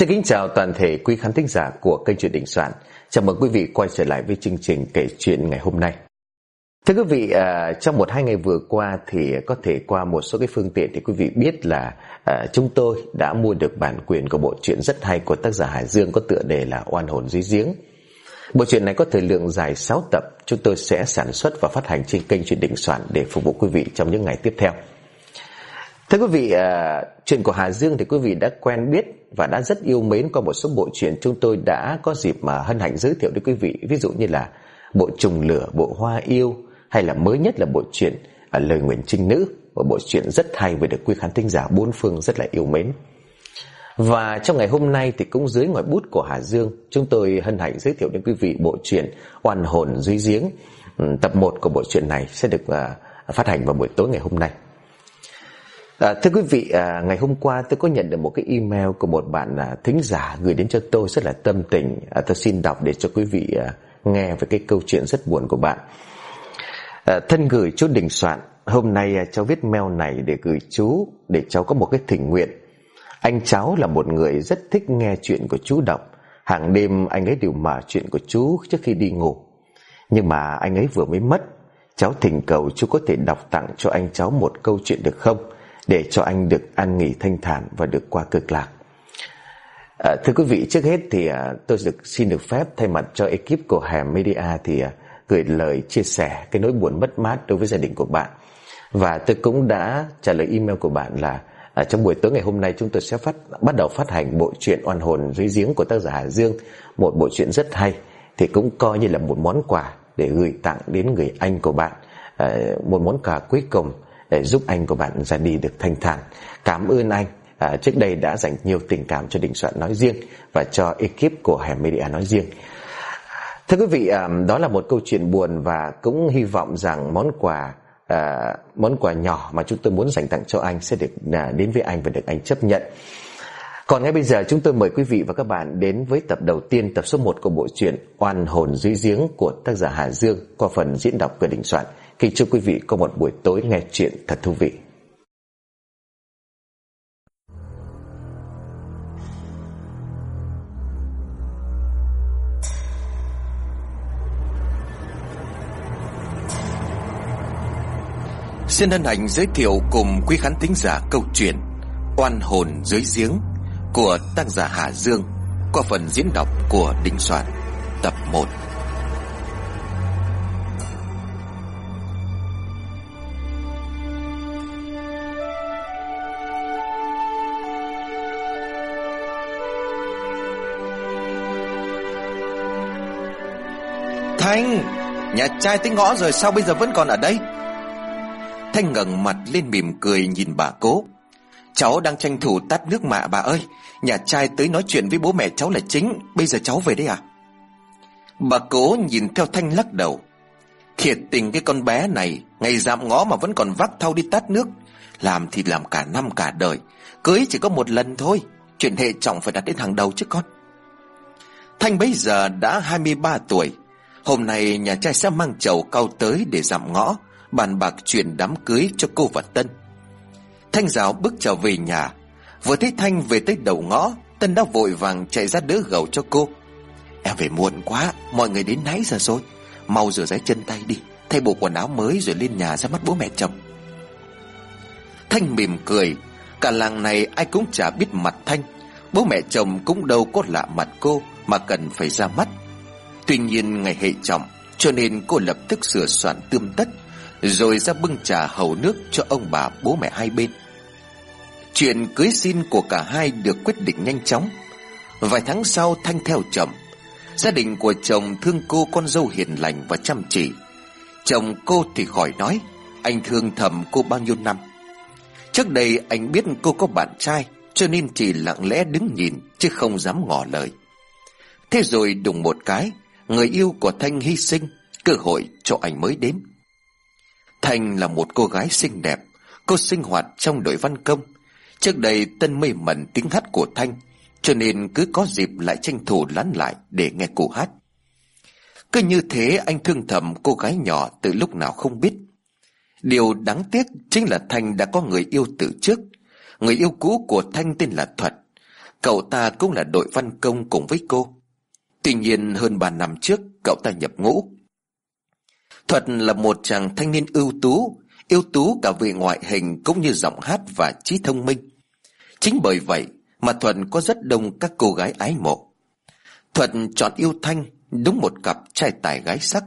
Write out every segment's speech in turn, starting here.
Xin kính chào toàn thể quý khán thính giả của kênh truyện Đình Soạn. Chào mừng quý vị quay trở lại với chương trình kể chuyện ngày hôm nay. Thưa quý vị, à, trong một hai ngày vừa qua thì có thể qua một số cái phương tiện thì quý vị biết là à, chúng tôi đã mua được bản quyền của bộ truyện rất hay của tác giả Hải Dương có tựa đề là Oan hồn dưới giếng. Bộ truyện này có thời lượng dài 6 tập, chúng tôi sẽ sản xuất và phát hành trên kênh truyện Đình Soạn để phục vụ quý vị trong những ngày tiếp theo. Thưa quý vị, à, chuyện của Hà Dương thì quý vị đã quen biết và đã rất yêu mến qua một số bộ truyện chúng tôi đã có dịp mà hân hạnh giới thiệu đến quý vị. Ví dụ như là bộ Trùng Lửa, bộ Hoa Yêu hay là mới nhất là bộ truyện à, Lời Nguyện Trinh Nữ, một bộ truyện rất hay và được quý khán thính giả bốn phương rất là yêu mến. Và trong ngày hôm nay thì cũng dưới ngòi bút của Hà Dương, chúng tôi hân hạnh giới thiệu đến quý vị bộ truyện Oan hồn dưới giếng. Tập 1 của bộ truyện này sẽ được à, phát hành vào buổi tối ngày hôm nay. À, thưa quý vị, à, ngày hôm qua tôi có nhận được một cái email của một bạn à, thính giả gửi đến cho tôi rất là tâm tình. À, tôi xin đọc để cho quý vị à, nghe về cái câu chuyện rất buồn của bạn. À, thân gửi chú Đình Soạn, hôm nay à, cháu viết mail này để gửi chú, để cháu có một cái thỉnh nguyện. Anh cháu là một người rất thích nghe chuyện của chú đọc. Hàng đêm anh ấy đều mở chuyện của chú trước khi đi ngủ. Nhưng mà anh ấy vừa mới mất. Cháu thỉnh cầu chú có thể đọc tặng cho anh cháu một câu chuyện được không? Để cho anh được an nghỉ thanh thản và được qua cực lạc. À, thưa quý vị, trước hết thì à, tôi được xin được phép thay mặt cho ekip của Hàm Media thì à, gửi lời chia sẻ cái nỗi buồn mất mát đối với gia đình của bạn. Và tôi cũng đã trả lời email của bạn là à, trong buổi tối ngày hôm nay chúng tôi sẽ phát bắt đầu phát hành bộ truyện oan hồn dưới giếng của tác giả Hà Dương, một bộ truyện rất hay thì cũng coi như là một món quà để gửi tặng đến người anh của bạn, à, một món quà cuối cùng để giúp anh của bạn ra đi được thanh thản. Cảm ơn anh à, trước đây đã dành nhiều tình cảm cho Đình Soạn nói riêng và cho ekip của Hẻm Media nói riêng. Thưa quý vị, à, đó là một câu chuyện buồn và cũng hy vọng rằng món quà à, món quà nhỏ mà chúng tôi muốn dành tặng cho anh sẽ được à, đến với anh và được anh chấp nhận. Còn ngay bây giờ chúng tôi mời quý vị và các bạn đến với tập đầu tiên tập số 1 của bộ truyện Oan hồn dưới giếng của tác giả Hà Dương qua phần diễn đọc của Đình Soạn. Kính chúc quý vị có một buổi tối nghe chuyện thật thú vị. Xin hân hạnh giới thiệu cùng quý khán thính giả câu chuyện Oan hồn dưới giếng của tác giả Hà Dương qua phần diễn đọc của Đình Soạn, tập 1. Thanh. Nhà trai tới ngõ rồi sao bây giờ vẫn còn ở đây? Thanh ngẩng mặt lên mỉm cười nhìn bà cố. Cháu đang tranh thủ tắt nước mạ, bà ơi. Nhà trai tới nói chuyện với bố mẹ cháu là chính. Bây giờ cháu về đây à? Bà cố nhìn theo Thanh lắc đầu. Thiệt tình cái con bé này, Ngày dạm ngõ mà vẫn còn vác thau đi tắt nước. Làm thì làm cả năm cả đời. Cưới chỉ có một lần thôi. Chuyện hệ trọng phải đặt đến hàng đầu chứ con. Thanh bây giờ đã 23 tuổi. Hôm nay nhà trai sẽ mang chầu cao tới để giảm ngõ, Bàn bạc chuyện đám cưới cho cô và Tân. Thanh giáo bước trở về nhà. Vừa thấy Thanh về tới đầu ngõ, Tân đã vội vàng chạy ra đỡ gầu cho cô. Em về muộn quá, Mọi người đến nãy giờ rồi. Mau rửa giấy chân tay đi, Thay bộ quần áo mới rồi lên nhà ra mắt bố mẹ chồng. Thanh mỉm cười. Cả làng này ai cũng chả biết mặt Thanh. Bố mẹ chồng cũng đâu có lạ mặt cô Mà cần phải ra mắt. Tuy nhiên ngày hệ trọng, Cho nên cô lập tức sửa soạn tươm tất, Rồi ra bưng trà hầu nước cho ông bà bố mẹ hai bên. Chuyện cưới xin của cả hai được quyết định nhanh chóng. Vài tháng sau Thanh theo chồng, Gia đình của chồng thương cô con dâu hiền lành và chăm chỉ. Chồng cô thì khỏi nói, Anh thương thầm cô bao nhiêu năm. Trước đây anh biết cô có bạn trai, Cho nên chỉ lặng lẽ đứng nhìn, Chứ không dám ngỏ lời. Thế rồi đùng một cái Người yêu của Thanh hy sinh, Cơ hội cho anh mới đến. Thanh là một cô gái xinh đẹp, Cô sinh hoạt trong đội văn công. Trước đây Tân mê mẩn tiếng hát của Thanh, Cho nên cứ có dịp lại tranh thủ lắn lại Để nghe cô hát. Cứ như thế anh thương thầm cô gái nhỏ Từ lúc nào không biết. Điều đáng tiếc chính là Thanh đã có người yêu từ trước. Người yêu cũ của Thanh tên là Thuật. Cậu ta cũng là đội văn công cùng với cô. Tuy nhiên hơn 3 năm trước Cậu ta nhập ngũ Thuật là một chàng thanh niên ưu tú ưu tú cả về ngoại hình cũng như giọng hát và trí thông minh. Chính bởi vậy mà Thuận có rất đông các cô gái ái mộ. Thuận chọn yêu Thanh đúng một cặp trai tài gái sắc.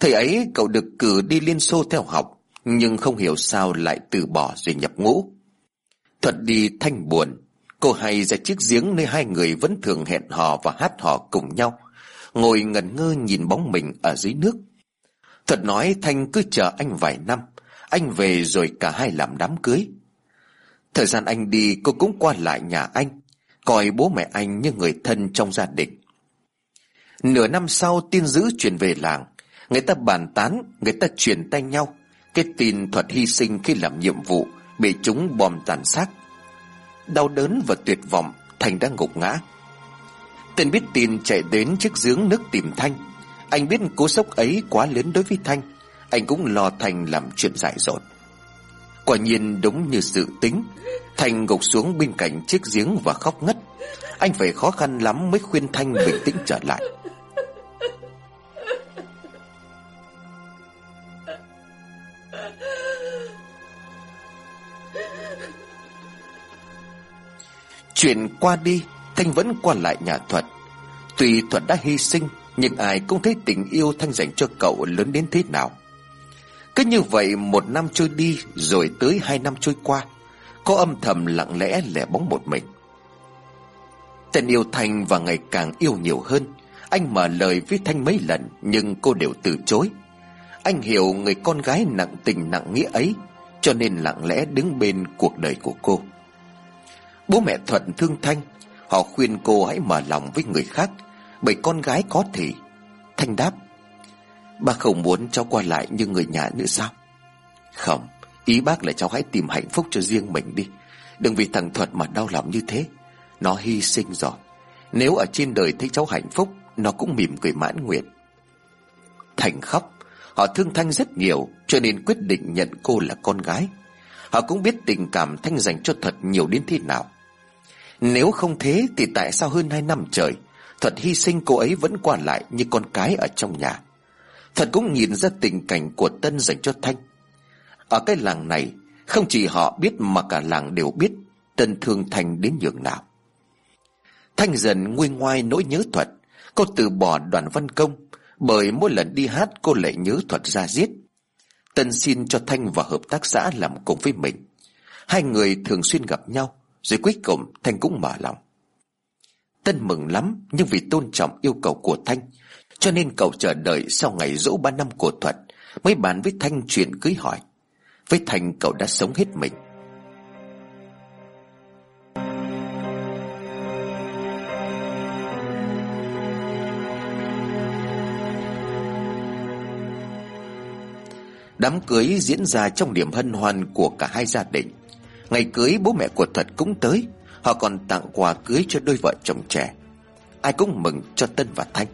Thời ấy cậu được cử đi Liên Xô theo học nhưng không hiểu sao lại từ bỏ rồi nhập ngũ. Thuận đi Thanh buồn, cô hay ra chiếc giếng nơi hai người vẫn thường hẹn hò và hát hò cùng nhau, ngồi ngẩn ngơ nhìn bóng mình ở dưới nước. thật nói Thanh cứ chờ anh vài năm anh về rồi cả hai làm đám cưới. Thời gian anh đi cô cũng qua lại nhà anh Coi bố mẹ anh như người thân trong gia đình. Nửa năm sau tin dữ truyền về làng. Người ta bàn tán Người ta truyền tay nhau. Cái tin thuật hy sinh khi làm nhiệm vụ Bị chúng bom tàn sát Đau đớn và tuyệt vọng, Thành đang gục ngã. Tên biết tin chạy đến chiếc giếng nước tìm Thanh. Anh biết cú sốc ấy quá lớn đối với Thanh. Anh cũng lo Thành làm chuyện dại dột. Quả nhiên đúng như dự tính Thành gục xuống bên cạnh chiếc giếng và khóc ngất. Anh phải khó khăn lắm mới khuyên Thanh bình tĩnh trở lại. Chuyện qua đi, Thanh vẫn qua lại nhà Thuật. Tuy Thuật đã hy sinh, Nhưng ai cũng thấy tình yêu Thanh dành cho cậu lớn đến thế nào. Cứ như vậy, một năm trôi đi, Rồi tới hai năm trôi qua Cô âm thầm lặng lẽ lẻ bóng một mình. Tên yêu Thanh và ngày càng yêu nhiều hơn. Anh mở lời với Thanh mấy lần, Nhưng cô đều từ chối. Anh hiểu người con gái nặng tình nặng nghĩa ấy, Cho nên lặng lẽ đứng bên cuộc đời của cô. Bố mẹ Thuận thương Thanh. Họ khuyên cô hãy mở lòng với người khác, Bởi con gái có thể Thanh đáp, Bác không muốn cháu qua lại như người nhà nữa sao? Không, Ý bác là cháu hãy tìm hạnh phúc cho riêng mình đi. Đừng vì thằng Thuật mà đau lòng như thế. Nó hy sinh rồi. Nếu ở trên đời thấy cháu hạnh phúc, Nó cũng mỉm cười mãn nguyện. Thành khóc. Họ thương Thanh rất nhiều, Cho nên quyết định nhận cô là con gái. Họ cũng biết tình cảm Thanh dành cho Thuật nhiều đến thế nào. Nếu không thế thì tại sao hơn hai năm trời, Thuật hy sinh cô ấy vẫn qua lại như con cái ở trong nhà? Thuật cũng nhìn ra tình cảnh của Tân dành cho Thanh. Ở cái làng này, Không chỉ họ biết mà cả làng đều biết Tân thương Thanh đến nhường nào. Thanh dần nguôi ngoai nỗi nhớ thuật. Cô từ bỏ đoàn văn công, Bởi mỗi lần đi hát cô lại nhớ thuật ra giết. Tân xin cho Thanh và hợp tác xã làm cùng với mình. Hai người thường xuyên gặp nhau. Rồi cuối cùng Thanh cũng mở lòng. Tân mừng lắm, Nhưng vì tôn trọng yêu cầu của Thanh, cho nên cậu chờ đợi sau ngày dỗ ba năm của Thuật Mới bàn với Thanh chuyện cưới hỏi. Với Thanh, cậu đã sống hết mình. Đám cưới diễn ra trong điểm hân hoan của cả hai gia đình. Ngày cưới bố mẹ của Thuật cũng tới. Họ còn tặng quà cưới cho đôi vợ chồng trẻ. Ai cũng mừng cho Tân và Thanh.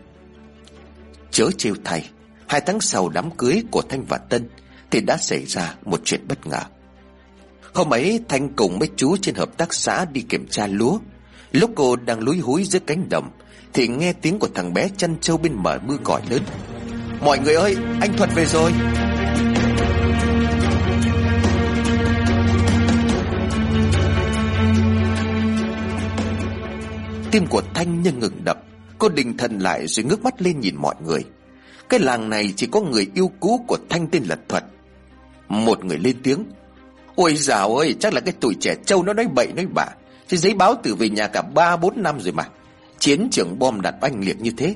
Chớ trêu thay, Hai tháng sau đám cưới của Thanh và Tân Thì đã xảy ra một chuyện bất ngờ. Hôm ấy, Thanh cùng mấy chú trên hợp tác xã đi kiểm tra lúa. Lúc cô đang lúi húi dưới cánh đồng Thì nghe tiếng của thằng bé chăn trâu bên mở mưa gọi lớn. Mọi người ơi, anh Thuật về rồi. Tim của Thanh như ngừng đập. Cô định thần lại rồi ngước mắt lên nhìn mọi người. Cái làng này chỉ có người yêu cũ của Thanh tên là Thuật. Một người lên tiếng. Ôi dào ơi, chắc là cái tuổi trẻ trâu nó nói bậy nói bạ Chứ giấy báo tử về nhà cả ba, bốn năm rồi mà. Chiến trường bom đặt oanh liệt như thế.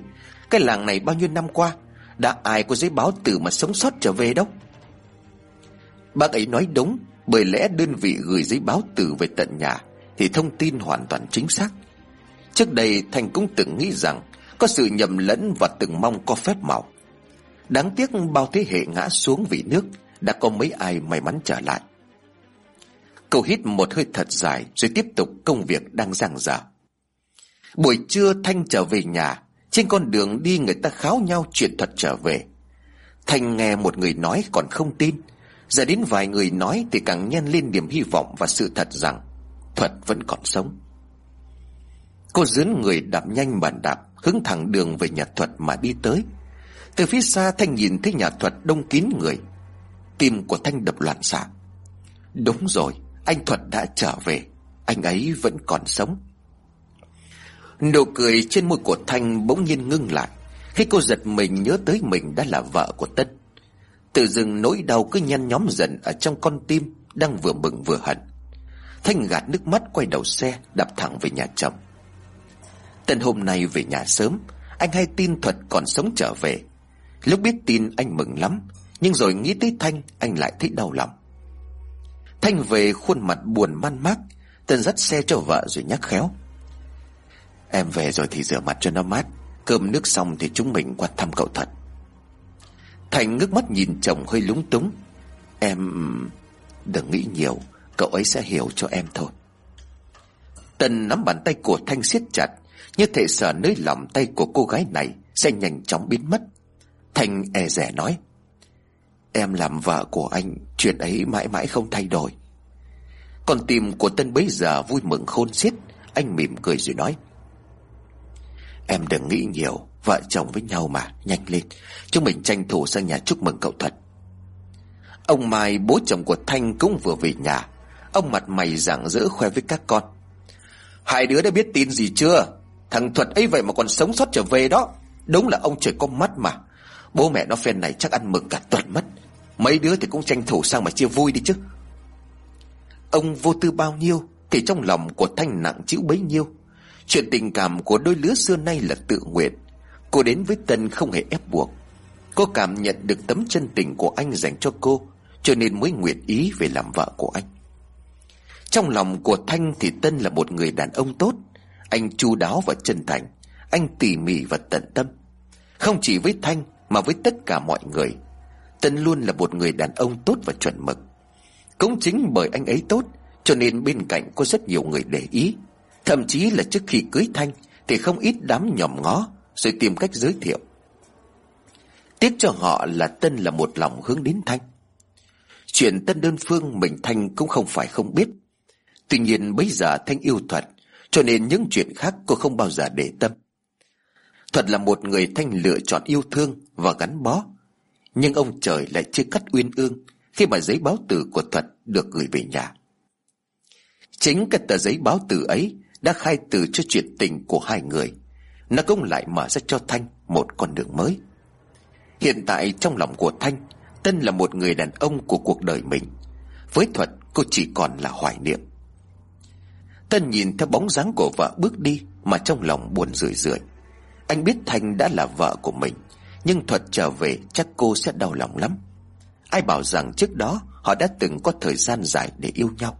Cái làng này bao nhiêu năm qua, Đã ai có giấy báo tử mà sống sót trở về đâu? Bác ấy nói đúng, Bởi lẽ đơn vị gửi giấy báo tử về tận nhà Thì thông tin hoàn toàn chính xác. Trước đây Thành cũng từng nghĩ rằng Có sự nhầm lẫn và từng mong có phép màu. Đáng tiếc bao thế hệ ngã xuống vì nước, Đã có mấy ai may mắn trở lại. Cậu hít một hơi thật dài Rồi tiếp tục công việc đang giang dở. Buổi trưa Thanh trở về nhà, Trên con đường đi người ta kháo nhau chuyện thật trở về. Thanh nghe một người nói còn không tin, Giờ đến vài người nói thì càng nhen lên niềm hy vọng và sự thật rằng Thuật vẫn còn sống. Cô dướn người đạp nhanh bàn đạp, Hướng thẳng đường về nhà thuật mà đi tới. Từ phía xa, Thanh nhìn thấy nhà thuật đông kín người. Tim của Thanh đập loạn xạ. Đúng rồi, Anh Thuật đã trở về. Anh ấy vẫn còn sống. Nụ cười trên môi của Thanh bỗng nhiên ngưng lại. Khi cô giật mình nhớ tới mình đã là vợ của Tân. Tự dưng nỗi đau cứ nhăn nhóm dần Ở trong con tim Đang vừa mừng vừa hận. Thanh gạt nước mắt quay đầu xe, Đạp thẳng về nhà chồng. Tân hôm nay về nhà sớm, Anh hay tin Thuật còn sống trở về. Lúc biết tin, anh mừng lắm, Nhưng rồi nghĩ tới Thanh, Anh lại thấy đau lòng. Thanh về khuôn mặt buồn man mác Tân dắt xe cho vợ rồi nhắc khéo. Em về rồi thì rửa mặt cho nó mát, Cơm nước xong thì chúng mình qua thăm cậu thật Thành ngước mắt nhìn chồng hơi lúng túng. Em... Đừng nghĩ nhiều, Cậu ấy sẽ hiểu cho em thôi. Tân nắm bàn tay của Thanh siết chặt như thể sợ nơi lòng tay của cô gái này Sẽ nhanh chóng biến mất. Thanh e rẻ nói, Em làm vợ của anh, Chuyện ấy mãi mãi không thay đổi. Con tim của Tân bấy giờ vui mừng khôn xiết, Anh mỉm cười rồi nói, Em đừng nghĩ nhiều, Vợ chồng với nhau mà, Nhanh lên. Chúng mình tranh thủ sang nhà chúc mừng cậu Thuật. Ông Mai, bố chồng của Thanh cũng vừa về nhà. Ông mặt mày rạng rỡ khoe với các con, Hai đứa đã biết tin gì chưa? Thằng Thuật ấy vậy mà còn sống sót trở về đó. Đúng là ông trời có mắt mà. Bố mẹ nó phen này chắc ăn mừng cả tuần mất. Mấy đứa thì cũng tranh thủ sang mà chia vui đi chứ. Ông vô tư bao nhiêu Thì trong lòng của Thanh nặng chịu bấy nhiêu. Chuyện tình cảm của đôi lứa xưa nay là tự nguyện. Cô đến với Tân không hề ép buộc. Cô cảm nhận được tấm chân tình của anh dành cho cô, Cho nên mới nguyện ý về làm vợ của anh. Trong lòng của Thanh thì Tân là một người đàn ông tốt. Anh chu đáo và chân thành. Anh tỉ mỉ và tận tâm. Không chỉ với Thanh, mà với tất cả mọi người. Tân luôn là một người đàn ông tốt và chuẩn mực. Cũng chính bởi anh ấy tốt, Cho nên bên cạnh có rất nhiều người để ý. Thậm chí là trước khi cưới Thanh, Thì không ít đám nhòm ngó, Rồi tìm cách giới thiệu. Tiếc cho họ là Tân là một lòng hướng đến Thanh. Chuyện Tân đơn phương mình Thanh cũng không phải không biết. Tuy nhiên bây giờ Thanh yêu Thuật cho nên những chuyện khác cô không bao giờ để tâm Thuật là một người Thanh lựa chọn yêu thương và gắn bó Nhưng ông trời lại chưa cắt uyên ương Khi mà giấy báo tử của Thuật được gửi về nhà Chính cái tờ giấy báo tử ấy đã khai từ cho chuyện tình của hai người. Nó cũng lại mở ra cho Thanh một con đường mới. Hiện tại trong lòng của Thanh, Tân là một người đàn ông của cuộc đời mình. Với Thuật, cô chỉ còn là hoài niệm. Tân nhìn theo bóng dáng của vợ bước đi mà trong lòng buồn rười rượi. Anh biết Thanh đã là vợ của mình, nhưng Thuật trở về chắc cô sẽ đau lòng lắm. Ai bảo rằng trước đó họ đã từng có thời gian dài để yêu nhau.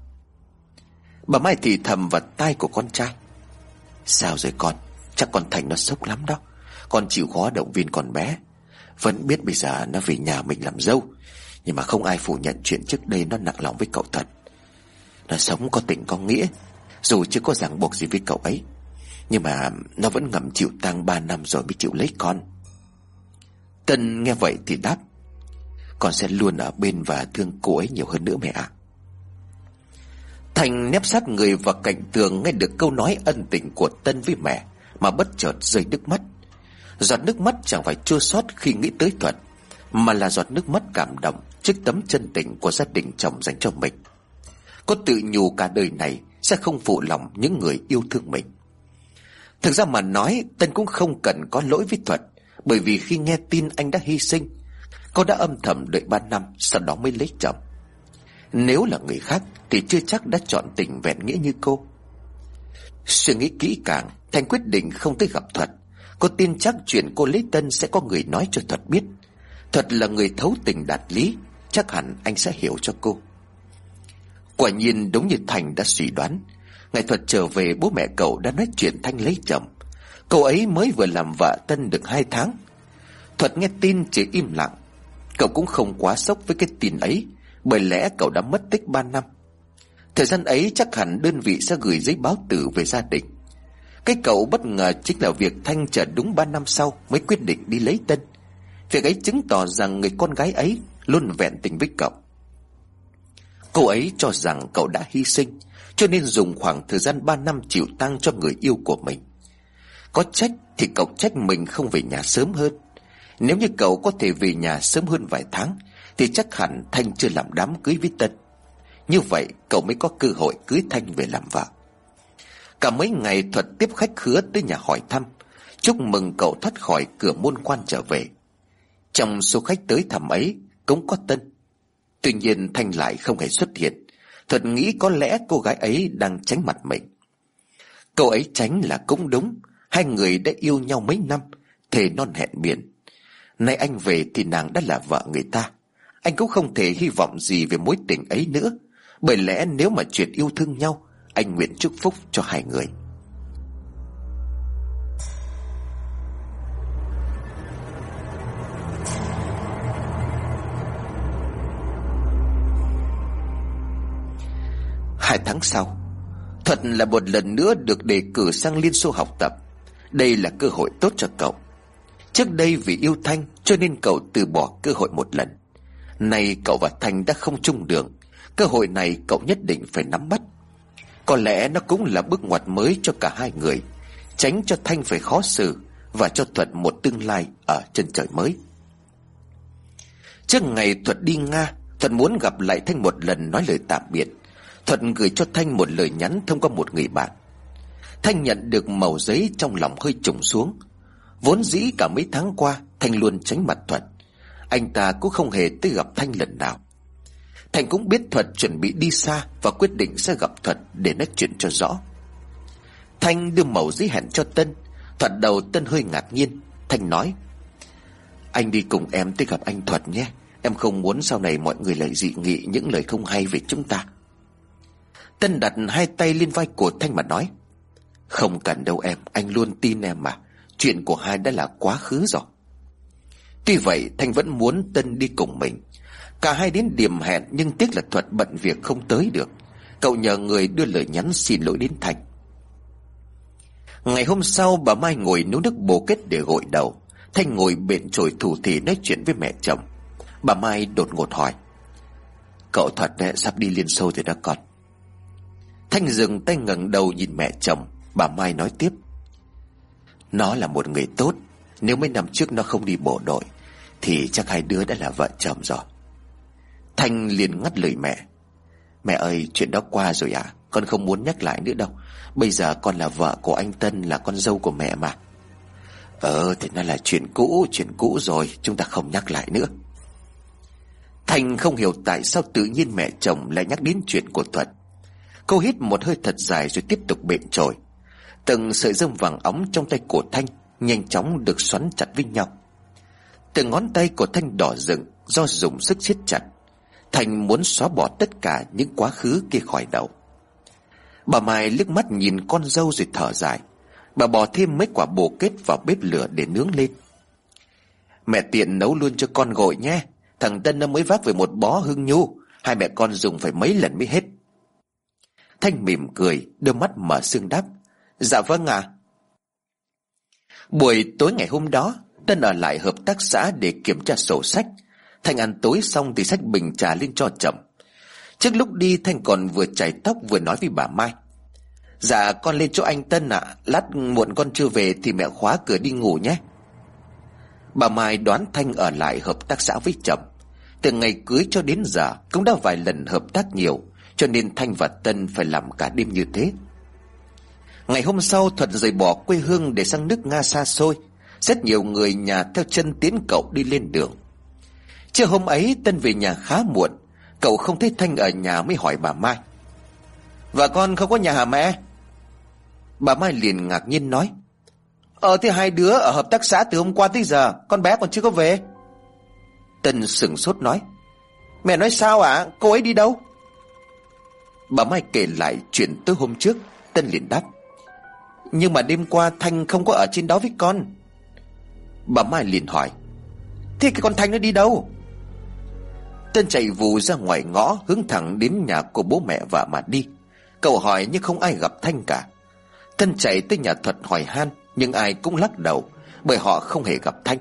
Bà Mai thì thầm vào tai của con trai Sao rồi con Chắc con Thành nó sốc lắm đó Con chịu khó động viên con bé Vẫn biết bây giờ nó về nhà mình làm dâu Nhưng mà không ai phủ nhận chuyện trước đây Nó nặng lòng với cậu thật Nó sống có tình có nghĩa dù chưa có ràng buộc gì với cậu ấy Nhưng mà nó vẫn ngầm chịu tang 3 năm rồi mới chịu lấy con Tân nghe vậy thì đáp Con sẽ luôn ở bên và thương cô ấy nhiều hơn nữa mẹ ạ Thành nép sát người vào cạnh tường nghe được câu nói ân tình của Tân với mẹ mà bất chợt rơi nước mắt. Giọt nước mắt chẳng phải chua xót khi nghĩ tới Thuận, mà là giọt nước mắt cảm động trước tấm chân tình của gia đình chồng dành cho mình. Có tự nhủ cả đời này sẽ không phụ lòng những người yêu thương mình. Thực ra mà nói, Tân cũng không cần có lỗi với thuật, bởi vì khi nghe tin anh đã hy sinh, cô đã âm thầm đợi ba năm sau đó mới lấy chồng. Nếu là người khác Thì chưa chắc đã chọn tình vẹn nghĩa như cô Suy nghĩ kỹ càng Thành quyết định không tới gặp Thuật Cô tin chắc chuyện cô lấy tân Sẽ có người nói cho Thuật biết Thuật là người thấu tình đạt lý Chắc hẳn anh sẽ hiểu cho cô Quả nhiên đúng như Thành đã suy đoán. Ngày Thuật trở về bố mẹ cậu đã nói chuyện Thanh lấy chồng Cậu ấy mới vừa làm vợ Tân được hai tháng. Thuật nghe tin chỉ im lặng. Cậu cũng không quá sốc với cái tin ấy, bởi lẽ cậu đã mất tích 3 năm. Thời gian ấy chắc hẳn đơn vị sẽ gửi giấy báo tử về gia đình. Cái cậu bất ngờ chính là việc Thanh chờ đúng 3 năm sau Mới quyết định đi lấy Tân Việc ấy chứng tỏ rằng người con gái ấy Luôn vẹn tình với cậu. Cô ấy cho rằng cậu đã hy sinh, Cho nên dùng khoảng thời gian 3 năm chịu tăng cho người yêu của mình. Có trách thì cậu trách mình không về nhà sớm hơn. Nếu như cậu có thể về nhà sớm hơn vài tháng, Thì chắc hẳn Thanh chưa làm đám cưới với Tân. Như vậy, cậu mới có cơ hội cưới Thanh về làm vợ. Cả mấy ngày Thuật tiếp khách khứa tới nhà hỏi thăm, Chúc mừng cậu thoát khỏi cửa môn quan trở về. Trong số khách tới thăm ấy, Cũng có Tân. Tuy nhiên Thanh lại không hề xuất hiện. Thuật nghĩ có lẽ cô gái ấy đang tránh mặt mình. Cậu ấy tránh là cũng đúng. Hai người đã yêu nhau mấy năm, Thề non hẹn biển Nay anh về thì nàng đã là vợ người ta. Anh cũng không thể hy vọng gì về mối tình ấy nữa. Bởi lẽ nếu mà chuyện yêu thương nhau, Anh nguyện chúc phúc cho hai người. Hai tháng sau, Thật là một lần nữa được đề cử sang Liên Xô học tập. Đây là cơ hội tốt cho cậu. Trước đây vì yêu Thanh Cho nên cậu từ bỏ cơ hội một lần. Nay cậu và Thanh đã không chung đường, Cơ hội này cậu nhất định phải nắm bắt. Có lẽ nó cũng là bước ngoặt mới cho cả hai người, Tránh cho Thanh phải khó xử Và cho Thuật một tương lai ở chân trời mới. Trước ngày Thuật đi Nga, Thuật muốn gặp lại Thanh một lần nói lời tạm biệt. Thuận gửi cho Thanh một lời nhắn thông qua một người bạn. Thanh nhận được màu giấy trong lòng hơi trùng xuống. Vốn dĩ cả mấy tháng qua, Thanh luôn tránh mặt Thuận Anh ta cũng không hề tới gặp Thanh lần nào. Thanh cũng biết Thuận chuẩn bị đi xa Và quyết định sẽ gặp Thuận để nói chuyện cho rõ. Thanh đưa màu giấy hẹn cho Tân. Thuận đầu Tân hơi ngạc nhiên. Thanh nói, Anh đi cùng em tới gặp anh Thuận nhé. Em không muốn sau này mọi người lại dị nghị những lời không hay về chúng ta. Tân đặt hai tay lên vai của Thanh mà nói, Không cần đâu em, Anh luôn tin em mà. Chuyện của hai đã là quá khứ rồi. Tuy vậy, Thanh vẫn muốn Tân đi cùng mình. Cả hai đến điểm hẹn, Nhưng tiếc là Thuật bận việc không tới được. Cậu nhờ người đưa lời nhắn xin lỗi đến Thanh. Ngày hôm sau, bà Mai ngồi nấu nước bồ kết để gội đầu. Thanh ngồi bên chổi thủ thì nói chuyện với mẹ chồng. Bà Mai đột ngột hỏi, Cậu Thuật eh, sắp đi liên xô rồi đó con. Thanh dừng tay ngẩng đầu nhìn mẹ chồng. Bà Mai nói tiếp. Nó là một người tốt. Nếu mấy năm trước nó không đi bộ đội, Thì chắc hai đứa đã là vợ chồng rồi. Thanh liền ngắt lời mẹ. Mẹ ơi, chuyện đó qua rồi à? Con không muốn nhắc lại nữa đâu. Bây giờ con là vợ của anh Tân, Là con dâu của mẹ mà. Ờ thì nó là chuyện cũ Chuyện cũ rồi. Chúng ta không nhắc lại nữa. Thành không hiểu tại sao tự nhiên mẹ chồng lại nhắc đến chuyện của Thuận Cô hít một hơi thật dài rồi tiếp tục bện trồi Từng sợi dâm vàng óng trong tay của Thanh Nhanh chóng được xoắn chặt với nhau. Từng ngón tay của Thanh đỏ rừng Do dùng sức siết chặt. Thanh muốn xóa bỏ tất cả những quá khứ kia khỏi đầu. Bà Mai liếc mắt nhìn con dâu rồi thở dài. Bà bỏ thêm mấy quả bồ kết vào bếp lửa để nướng lên. Mẹ tiện nấu luôn cho con gội nhé. Thằng Tân nó mới vác về một bó hương nhu. Hai mẹ con dùng phải mấy lần mới hết. Thanh mỉm cười Đôi mắt mở sương đáp. Dạ vâng ạ. À. Buổi tối ngày hôm đó, Tân ở lại hợp tác xã để kiểm tra sổ sách. Thanh ăn tối xong thì sách bình trà lên cho chậm. Trước lúc đi, Thanh còn vừa chải tóc vừa nói với bà Mai. Dạ con lên chỗ anh Tân ạ. À. Lát muộn con chưa về thì mẹ khóa cửa đi ngủ nhé. Bà Mai đoán Thanh ở lại hợp tác xã với chậm. Từ ngày cưới cho đến giờ Cũng đã vài lần hợp tác nhiều cho nên Thanh và Tân phải làm cả đêm như thế. Ngày hôm sau, Thuận rời bỏ quê hương để sang nước Nga xa xôi. Rất nhiều người nhà theo chân tiến cậu đi lên đường. Trưa hôm ấy, Tân về nhà khá muộn. Cậu không thấy Thanh ở nhà mới hỏi bà Mai. Và con không có nhà hả mẹ? Bà Mai liền ngạc nhiên nói. Ờ thì hai đứa ở hợp tác xã từ hôm qua tới giờ, Con bé còn chưa có về. Tân sửng sốt nói. Mẹ nói sao ạ? À? Cô ấy đi đâu? Bà Mai kể lại chuyện tới hôm trước Tân liền đáp. Nhưng mà đêm qua Thanh không có ở trên đó với con. Bà Mai liền hỏi, Thế cái con Thanh nó đi đâu? Tân chạy vù ra ngoài ngõ, Hướng thẳng đến nhà của bố mẹ vợ mà đi. Cậu hỏi nhưng không ai gặp Thanh cả. Tân chạy tới nhà thuật hỏi han, Nhưng ai cũng lắc đầu, Bởi họ không hề gặp Thanh.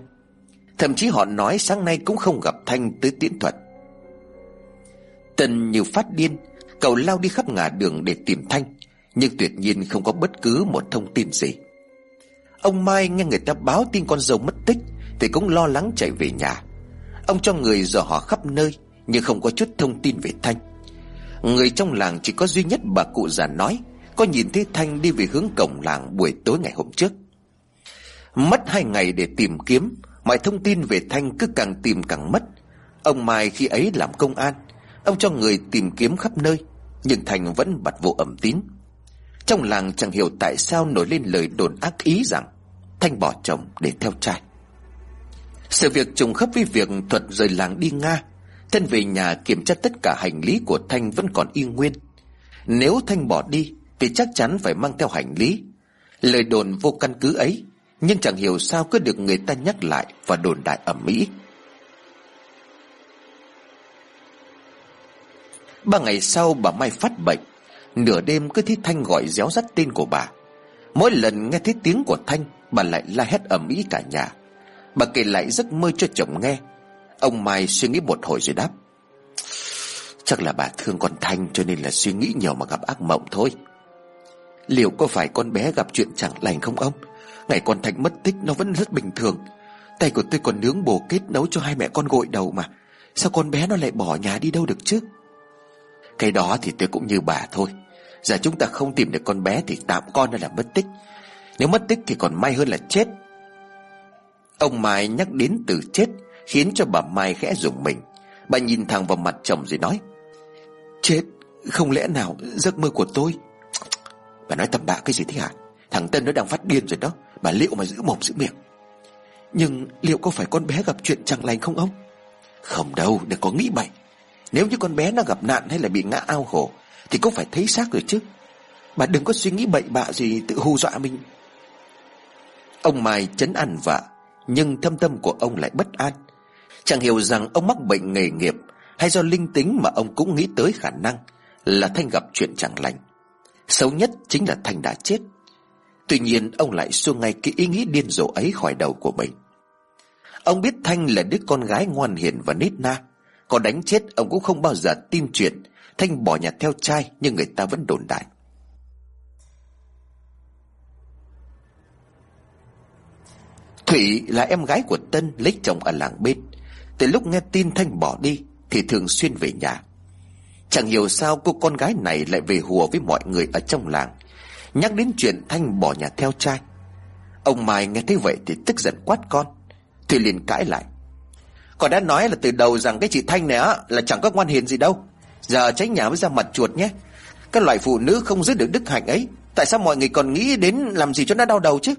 Thậm chí họ nói sáng nay cũng không gặp Thanh tới tiễn thuật. Tân như phát điên Cậu lao đi khắp ngả đường để tìm Thanh, Nhưng tuyệt nhiên không có bất cứ một thông tin gì. Ông Mai nghe người ta báo tin con dâu mất tích Thì cũng lo lắng chạy về nhà. Ông cho người dò họ khắp nơi, Nhưng không có chút thông tin về Thanh. Người trong làng chỉ có duy nhất bà cụ già nói, Có nhìn thấy Thanh đi về hướng cổng làng buổi tối ngày hôm trước. Mất hai ngày để tìm kiếm, Mọi thông tin về Thanh cứ càng tìm càng mất. Ông Mai khi ấy làm công an, Ông cho người tìm kiếm khắp nơi. Nhưng thành vẫn bặt vô ẩm tín. Trong làng chẳng hiểu tại sao nổi lên lời đồn ác ý rằng Thanh bỏ chồng để theo trai. Sự việc trùng khớp với việc Thuật rời làng đi Nga, Thân về nhà kiểm tra tất cả hành lý của Thanh vẫn còn y nguyên. Nếu Thanh bỏ đi Thì chắc chắn phải mang theo hành lý. Lời đồn vô căn cứ ấy, Nhưng chẳng hiểu sao cứ được người ta nhắc lại Và đồn đại ở Mỹ Ba ngày sau bà Mai phát bệnh, Nửa đêm cứ thấy Thanh gọi réo rắt tên của bà. Mỗi lần nghe thấy tiếng của Thanh, Bà lại la hét ầm ĩ cả nhà. Bà kể lại giấc mơ cho chồng nghe. Ông Mai suy nghĩ một hồi rồi đáp, Chắc là bà thương con Thanh Cho nên là suy nghĩ nhiều mà gặp ác mộng thôi. Liệu có phải con bé gặp chuyện chẳng lành không ông? Ngày con Thanh mất tích nó vẫn rất bình thường. Tay của tôi còn nướng bồ kết nấu cho hai mẹ con gội đầu mà. Sao con bé nó lại bỏ nhà đi đâu được chứ? Cái đó thì tôi cũng như bà thôi. Giờ chúng ta không tìm được con bé Thì tạm con là mất tích. Nếu mất tích thì còn may hơn là chết. Ông Mai nhắc đến từ chết Khiến cho bà Mai khẽ rùng mình. Bà nhìn thẳng vào mặt chồng rồi nói, Chết, Không lẽ nào giấc mơ của tôi? Bà nói, tầm bạ cái gì thế hả? Thằng Tân nó đang phát điên rồi đó. Bà liệu mà giữ mồm giữ miệng. Nhưng liệu có phải con bé gặp chuyện chẳng lành không ông? Không đâu, đừng có nghĩ bậy. Nếu như con bé nó gặp nạn hay là bị ngã ao hồ, Thì cũng phải thấy xác rồi chứ. Bà đừng có suy nghĩ bậy bạ gì tự hù dọa mình. Ông Mai chấn an vạ, Nhưng thâm tâm của ông lại bất an. Chẳng hiểu rằng ông mắc bệnh nghề nghiệp Hay do linh tính mà ông cũng nghĩ tới khả năng Là Thanh gặp chuyện chẳng lành. Xấu nhất chính là Thanh đã chết. Tuy nhiên, ông lại xua ngay cái ý nghĩ điên rồ ấy khỏi đầu của mình. Ông biết Thanh là đứa con gái ngoan hiền và nít na. Có đánh chết, ông cũng không bao giờ tin chuyện. Thanh bỏ nhà theo trai, nhưng người ta vẫn đồn đại. Thủy là em gái của Tân, lấy chồng ở làng bên. Từ lúc nghe tin Thanh bỏ đi, Thì thường xuyên về nhà. Chẳng hiểu sao cô con gái này lại về hùa với mọi người ở trong làng. Nhắc đến chuyện Thanh bỏ nhà theo trai, Ông Mai nghe thấy vậy thì tức giận quát con. Thủy liền cãi lại còn đã nói là từ đầu rằng cái chị Thanh này á, Là chẳng có ngoan hiền gì đâu. Giờ tránh nhà mới ra mặt chuột nhé. Các loại phụ nữ không giữ được đức hạnh ấy, Tại sao mọi người còn nghĩ đến làm gì cho nó đau đầu chứ?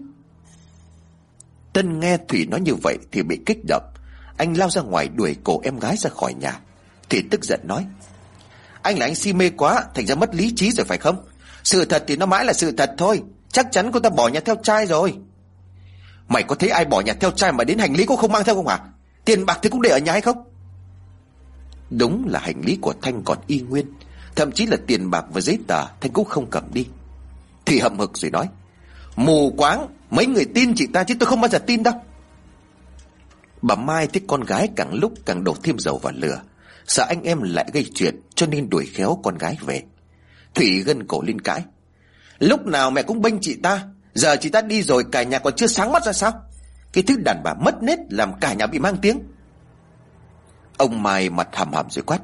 Tân nghe Thủy nói như vậy thì bị kích động. Anh lao ra ngoài đuổi cổ em gái ra khỏi nhà. Thì tức giận nói, Anh là anh si mê quá, Thành ra mất lý trí rồi phải không? Sự thật thì nó mãi là sự thật thôi, Chắc chắn cô ta bỏ nhà theo trai rồi. Mày có thấy ai bỏ nhà theo trai mà đến hành lý cũng không mang theo không hả? Tiền bạc thì cũng để ở nhà hay không? Đúng là hành lý của Thanh còn y nguyên, Thậm chí là tiền bạc và giấy tờ Thanh cũng không cầm đi. Thì hậm hực rồi nói, Mù quáng, Mấy người tin chị ta chứ tôi không bao giờ tin đâu. Bà Mai thấy con gái càng lúc càng đổ thêm dầu vào lửa, Sợ anh em lại gây chuyện Cho nên đuổi khéo con gái về. Thủy gân cổ lên cãi, Lúc nào mẹ cũng bênh chị ta, Giờ chị ta đi rồi cả nhà còn chưa sáng mắt ra sao? Cái thứ đàn bà mất nết Làm cả nhà bị mang tiếng. Ông Mai mặt hàm hầm rồi quát,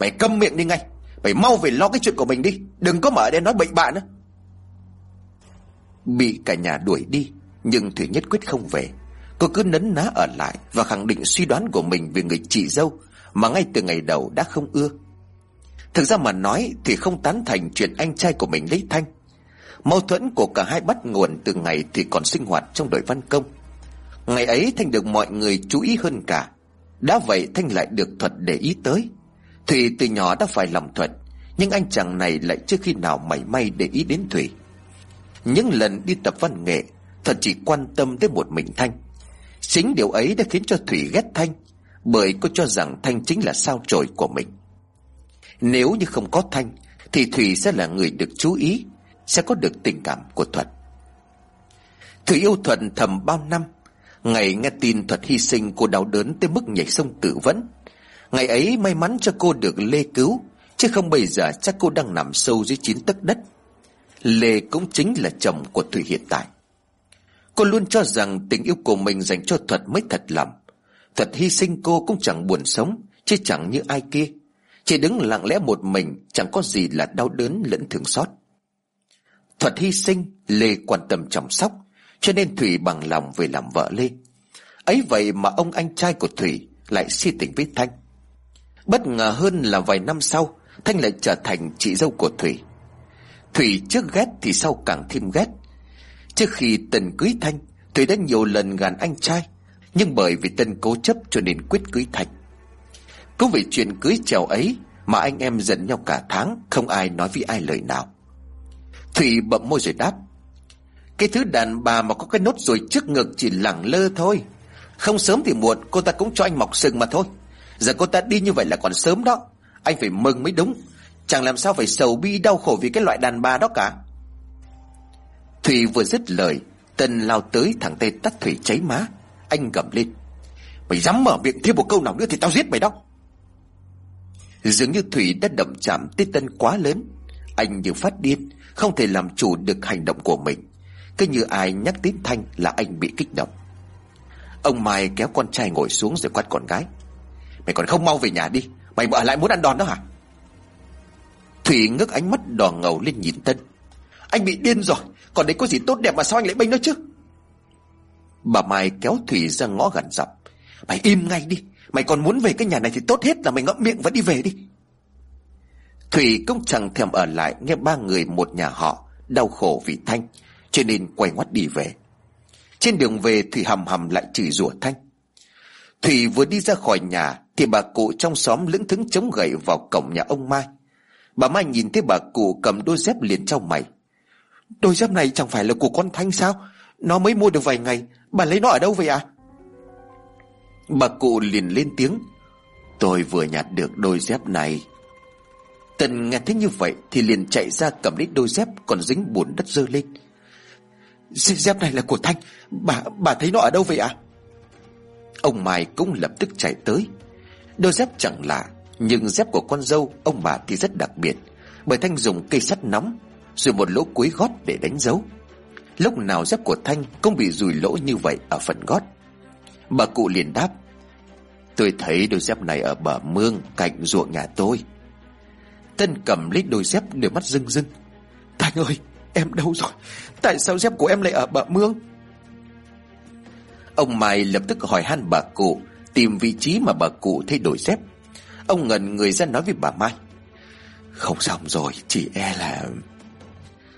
Mày câm miệng đi ngay, Mày mau về lo cái chuyện của mình đi, Đừng có mở đây nói bệnh bạ nữa. Bị cả nhà đuổi đi, Nhưng Thủy nhất quyết không về. Cô cứ nấn ná ở lại Và khẳng định suy đoán của mình về người chị dâu Mà ngay từ ngày đầu đã không ưa. Thực ra mà nói Thì không tán thành chuyện anh trai của mình lấy Thanh. Mâu thuẫn của cả hai bắt nguồn từ ngày Thì còn sinh hoạt trong đội văn công. Ngày ấy Thanh được mọi người chú ý hơn cả. Đã vậy Thanh lại được Thuật để ý tới. Thủy từ nhỏ đã phải lòng Thuật, Nhưng anh chàng này lại chưa khi nào mảy may để ý đến Thủy những lần đi tập văn nghệ, thuật chỉ quan tâm tới một mình Thanh. Chính điều ấy đã khiến cho Thủy ghét Thanh, Bởi cô cho rằng Thanh chính là sao trồi của mình. Nếu như không có Thanh, Thì Thủy sẽ là người được chú ý, Sẽ có được tình cảm của Thuật. Thủy yêu Thuận thầm bao năm Ngày nghe tin Thuật hy sinh cô đau đớn tới mức nhảy sông tự vẫn. Ngày ấy may mắn cho cô được lê cứu, Chứ không bây giờ chắc cô đang nằm sâu dưới chín tấc đất. Lê cũng chính là chồng của Thủy hiện tại. Cô luôn cho rằng tình yêu của mình dành cho Thuật mới thật lòng. Thuật hy sinh cô cũng chẳng buồn sống, Chứ chẳng như ai kia. Chỉ đứng lặng lẽ một mình, Chẳng có gì là đau đớn lẫn thương xót. Thuật hy sinh, Lê quan tâm chăm sóc. Cho nên Thủy bằng lòng về làm vợ Lê. Ấy vậy mà ông anh trai của Thủy Lại si tình với Thanh. Bất ngờ hơn là vài năm sau, Thanh lại trở thành chị dâu của Thủy. Thủy trước ghét thì sau càng thêm ghét. Trước khi Tân cưới Thanh, Thủy đã nhiều lần gàn anh trai, Nhưng bởi vì Tân cố chấp cho nên quyết cưới Thanh. Cũng vì chuyện cưới chèo ấy Mà anh em giận nhau cả tháng, Không ai nói với ai lời nào. Thủy bậm môi rồi đáp cái thứ đàn bà mà có cái nốt rồi trước ngực chỉ lẳng lơ thôi. Không sớm thì muộn, cô ta cũng cho anh mọc sừng mà thôi. Giờ cô ta đi như vậy là còn sớm đó. Anh phải mừng mới đúng. Chẳng làm sao phải sầu bi đau khổ vì cái loại đàn bà đó cả. Thủy vừa dứt lời, Tân lao tới thẳng tay tắt Thủy cháy má. Anh gầm lên. Mày dám mở miệng thêm một câu nào nữa thì tao giết mày đó. Dường như Thủy đã đậm chạm tới Tân quá lớn. Anh như phát điên, Không thể làm chủ được hành động của mình. Cứ như ai nhắc đến Thanh là anh bị kích động. Ông Mai kéo con trai ngồi xuống rồi quát con gái. Mày còn không mau về nhà đi, Mày ở lại muốn ăn đòn đó hả? Thủy ngước ánh mắt đỏ ngầu lên nhìn Tân. Anh bị điên rồi, Còn đấy có gì tốt đẹp mà sao anh lại bênh nó chứ? Bà Mai kéo Thủy ra ngõ gần dọc. Mày im ngay đi, Mày còn muốn về cái nhà này thì tốt hết là mày ngậm miệng và đi về đi. Thủy cũng chẳng thèm ở lại nghe ba người một nhà họ Đau khổ vì Thanh. Cho nên quay ngoắt đi về. Trên đường về Thủy hầm hầm lại chửi rủa Thanh. Thủy vừa đi ra khỏi nhà Thì bà cụ trong xóm lững thững chống gậy vào cổng nhà ông Mai. Bà Mai nhìn thấy bà cụ cầm đôi dép liền trong mày. Đôi dép này chẳng phải là của con Thanh sao? Nó mới mua được vài ngày, Bà lấy nó ở đâu vậy à Bà cụ liền lên tiếng. Tôi vừa nhặt được đôi dép này. Tần nghe thấy như vậy Thì liền chạy ra cầm lấy đôi dép Còn dính bùn đất dơ lên. Dép này là của Thanh. Bà bà thấy nó ở đâu vậy ạ? À? Ông Mai cũng lập tức chạy tới. Đôi dép chẳng lạ, Nhưng dép của con dâu Ông bà thì rất đặc biệt, Bởi Thanh dùng cây sắt nóng, Rồi một lỗ cuối gót để đánh dấu. Lúc nào dép của Thanh cũng bị rùi lỗ như vậy ở phần gót. Bà cụ liền đáp, Tôi thấy đôi dép này ở bờ mương Cạnh ruộng nhà tôi. Tân cầm lấy đôi dép đôi mắt rưng rưng. Thanh ơi em đâu rồi? Tại sao dép của em lại ở bờ mương? Ông Mai lập tức hỏi han bà cụ, Tìm vị trí mà bà cụ thấy đổi dép. Ông ngần người ra nói với bà Mai. Không xong rồi, Chỉ e là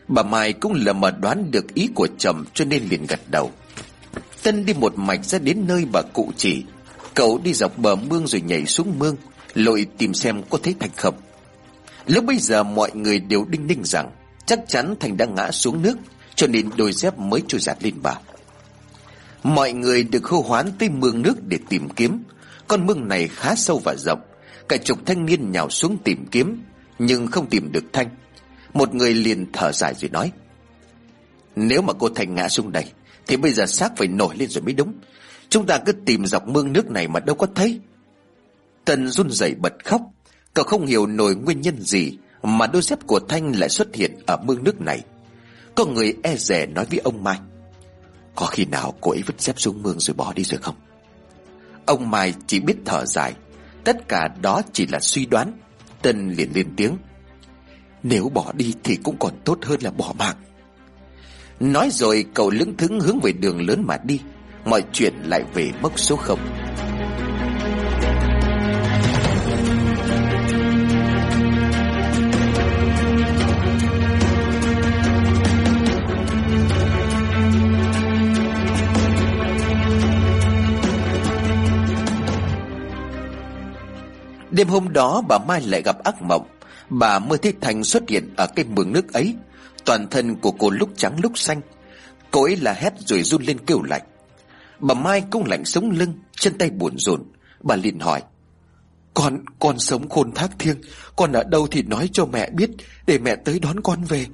Bà Mai cũng lờ mờ đoán được ý của chồng Cho nên liền gật đầu. Tân đi một mạch ra đến nơi bà cụ chỉ. Cậu đi dọc bờ mương rồi nhảy xuống mương, Lội tìm xem có thấy Thành không Lúc bây giờ mọi người đều đinh ninh rằng Chắc chắn Thành đã ngã xuống nước, Cho nên đôi dép mới trôi giạt lên bà. Mọi người được hô hoán tới mương nước để tìm kiếm. Con mương này khá sâu và rộng, Cả chục thanh niên nhào xuống tìm kiếm, Nhưng không tìm được Thanh. Một người liền thở dài rồi nói, Nếu mà cô Thanh ngã xuống đây, Thì bây giờ xác phải nổi lên rồi mới đúng. Chúng ta cứ tìm dọc mương nước này mà đâu có thấy. Tần run rẩy bật khóc, Cậu không hiểu nổi nguyên nhân gì mà đôi dép của Thanh lại xuất hiện ở mương nước này. Có người e rẻ nói với ông Mai, có khi nào cô ấy vứt dép xuống mương rồi bỏ đi rồi không? Ông Mai chỉ biết thở dài, Tất cả đó chỉ là suy đoán. Tân liền lên tiếng, Nếu bỏ đi thì cũng còn tốt hơn là bỏ mạng. Nói rồi, cậu lững thững hướng về đường lớn mà đi, Mọi chuyện lại về mốc số không. Đêm hôm đó bà Mai lại gặp ác mộng. Bà mơ thấy Thành xuất hiện ở cái mương nước ấy. Toàn thân của cô lúc trắng lúc xanh. Cô ấy là hét rồi run lên kêu lạnh. Bà Mai cũng lạnh sống lưng Chân tay buồn rộn. Bà liền hỏi Con, con sống khôn thác thiêng Con ở đâu thì nói cho mẹ biết Để mẹ tới đón con về.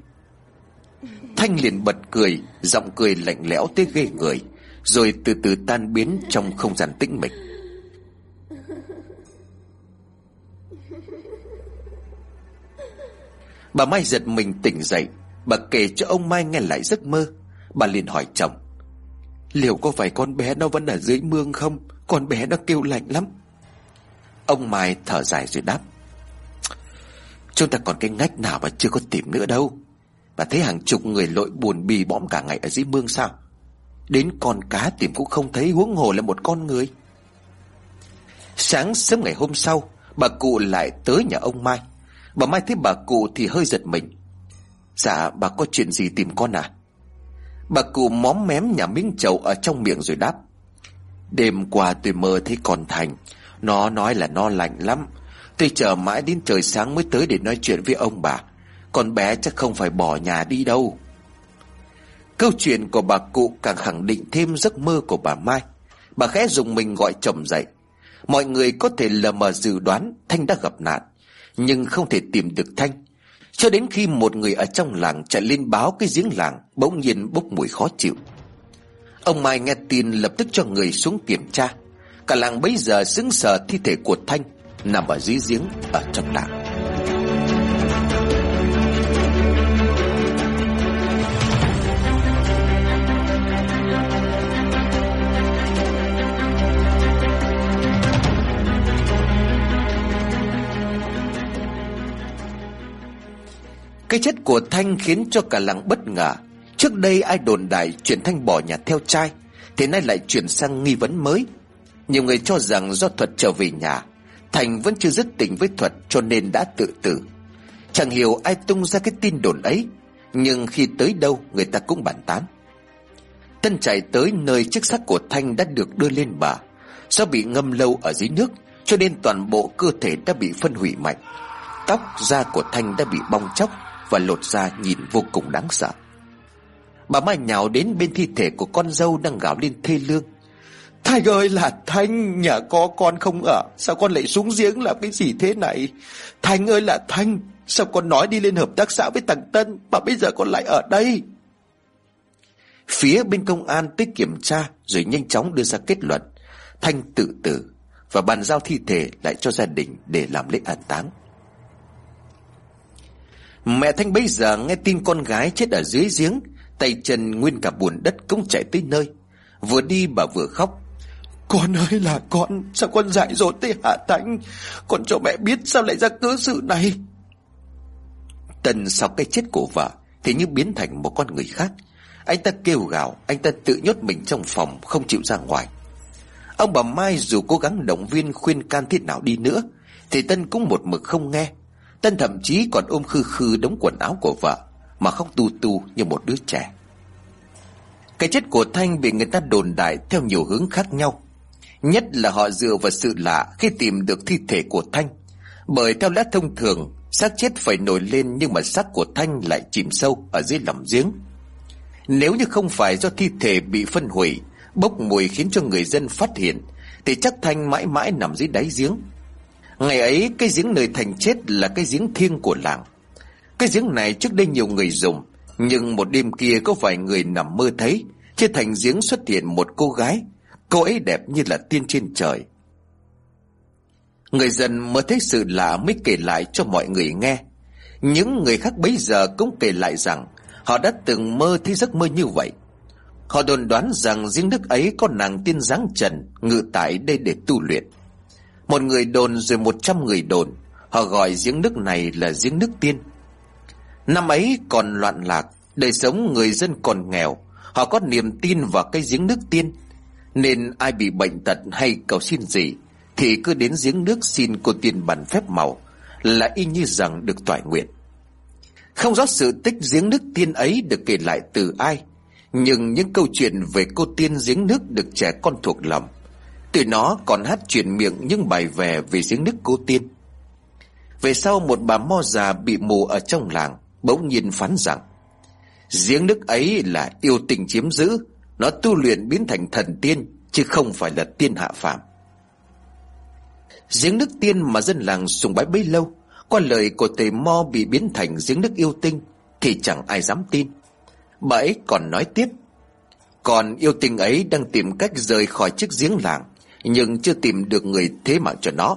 Thanh liền bật cười Giọng cười lạnh lẽo tới ghê người Rồi từ từ tan biến trong không gian tĩnh mịch. Bà Mai giật mình tỉnh dậy. Bà kể cho ông Mai nghe lại giấc mơ. Bà liền hỏi chồng, Liệu có phải con bé nó vẫn ở dưới mương không? Con bé nó kêu lạnh lắm. Ông Mai thở dài rồi đáp, Chúng ta còn cái ngách nào mà chưa có tìm nữa đâu. Bà thấy hàng chục người lội buồn bì bõm cả ngày ở dưới mương sao? Đến con cá tìm cũng không thấy, huống hồ là một con người. Sáng sớm ngày hôm sau, Bà cụ lại tới nhà ông Mai. Bà Mai thấy bà cụ thì hơi giật mình. Dạ bà có chuyện gì tìm con à? Bà cụ móm mém nhà miếng chậu ở trong miệng rồi đáp. Đêm qua tôi mơ thấy con Thành. Nó nói là nó lạnh lắm. Tôi chờ mãi đến trời sáng mới tới để nói chuyện với ông bà. Con bé chắc không phải bỏ nhà đi đâu. Câu chuyện của bà cụ càng khẳng định thêm giấc mơ của bà Mai. Bà khẽ dùng mình gọi chồng dậy. Mọi người có thể lờ mờ dự đoán Thanh đã gặp nạn. Nhưng không thể tìm được Thanh. Cho đến khi một người ở trong làng chạy lên báo cái giếng làng, Bỗng nhiên bốc mùi khó chịu. Ông Mai nghe tin lập tức cho người xuống kiểm tra. Cả làng bấy giờ xứng sờ thi thể của Thanh Nằm ở dưới giếng ở trong làng. Cái chết của Thanh khiến cho cả làng bất ngờ. Trước đây ai đồn đại chuyện Thanh bỏ nhà theo trai thế nay lại chuyển sang nghi vấn mới. Nhiều người cho rằng do Thuật trở về nhà, Thành vẫn chưa dứt tình với Thuật cho nên đã tự tử. Chẳng hiểu ai tung ra cái tin đồn ấy, Nhưng khi tới đâu người ta cũng bàn tán. Tân chạy tới nơi chiếc xác của Thanh đã được đưa lên bờ. Do bị ngâm lâu ở dưới nước, Cho nên toàn bộ cơ thể đã bị phân hủy mạnh. Tóc da của Thanh đã bị bong chóc và lột ra nhìn vô cùng đáng sợ. Bà Mai nhào đến bên thi thể của con dâu đang gào lên thê lương. Thanh ơi là Thanh, Nhà có con không ở Sao con lại xuống giếng làm cái gì thế này? Thanh ơi là Thanh, Sao con nói đi lên hợp tác xã với thằng Tân Mà bây giờ con lại ở đây? Phía bên công an tới kiểm tra Rồi nhanh chóng đưa ra kết luận. Thanh tự tử Và bàn giao thi thể lại cho gia đình Để làm lễ an táng. Mẹ Thanh bây giờ nghe tin con gái chết ở dưới giếng Tay chân nguyên cả buồn đất cũng chạy tới nơi. Vừa đi bà vừa khóc. Con ơi là con Sao con dại dột tới hạ Thanh? Con cho mẹ biết sao lại ra cớ sự này? Tần sau cái chết của vợ Thì như biến thành một con người khác. Anh ta kêu gào Anh ta tự nhốt mình trong phòng Không chịu ra ngoài. Ông bà Mai dù cố gắng động viên khuyên can thế nào đi nữa Thì Tân cũng một mực không nghe Tân thậm chí còn ôm khư khư đống quần áo của vợ, Mà khóc tu tu như một đứa trẻ. Cái chết của Thanh bị người ta đồn đại theo nhiều hướng khác nhau. Nhất là họ dựa vào sự lạ khi tìm được thi thể của Thanh. Bởi theo lẽ thông thường, xác chết phải nổi lên nhưng mà xác của Thanh lại chìm sâu ở dưới lòng giếng. Nếu như không phải do thi thể bị phân hủy, Bốc mùi khiến cho người dân phát hiện, Thì chắc Thanh mãi mãi nằm dưới đáy giếng. Ngày ấy, cái giếng nơi Thành chết là cái giếng thiêng của làng. Cái giếng này trước đây nhiều người dùng, Nhưng một đêm kia có vài người nằm mơ thấy, Trên thành giếng xuất hiện một cô gái. Cô ấy đẹp như là tiên trên trời. Người dân mới thấy sự lạ mới kể lại cho mọi người nghe. Những người khác bấy giờ cũng kể lại rằng, Họ đã từng mơ thấy giấc mơ như vậy. Họ đồn đoán rằng riêng nước ấy có nàng tiên dáng trần, Ngự tại đây để tu luyện. Một người đồn rồi một trăm người đồn. Họ gọi giếng nước này là giếng nước tiên. Năm ấy còn loạn lạc, Đời sống người dân còn nghèo. Họ có niềm tin vào cái giếng nước tiên. Nên ai bị bệnh tật hay cầu xin gì, Thì cứ đến giếng nước xin cô tiên bản phép màu, Là y như rằng được toại nguyện. Không rõ sự tích giếng nước tiên ấy được kể lại từ ai, Nhưng những câu chuyện về cô tiên giếng nước được trẻ con thuộc lòng từ nó còn hát truyền miệng những bài về về giếng nước cô tiên. Về sau một bà mo già bị mù ở trong làng, Bỗng nhiên phán rằng, Giếng nước ấy là yêu tình chiếm giữ, Nó tu luyện biến thành thần tiên, Chứ không phải là tiên hạ phàm. Giếng nước tiên mà dân làng sùng bái bấy lâu, Qua lời của tề mo bị biến thành giếng nước yêu tinh, Thì chẳng ai dám tin. Bà ấy còn nói tiếp, Còn yêu tinh ấy đang tìm cách rời khỏi chiếc giếng làng nhưng chưa tìm được người thế mạng cho nó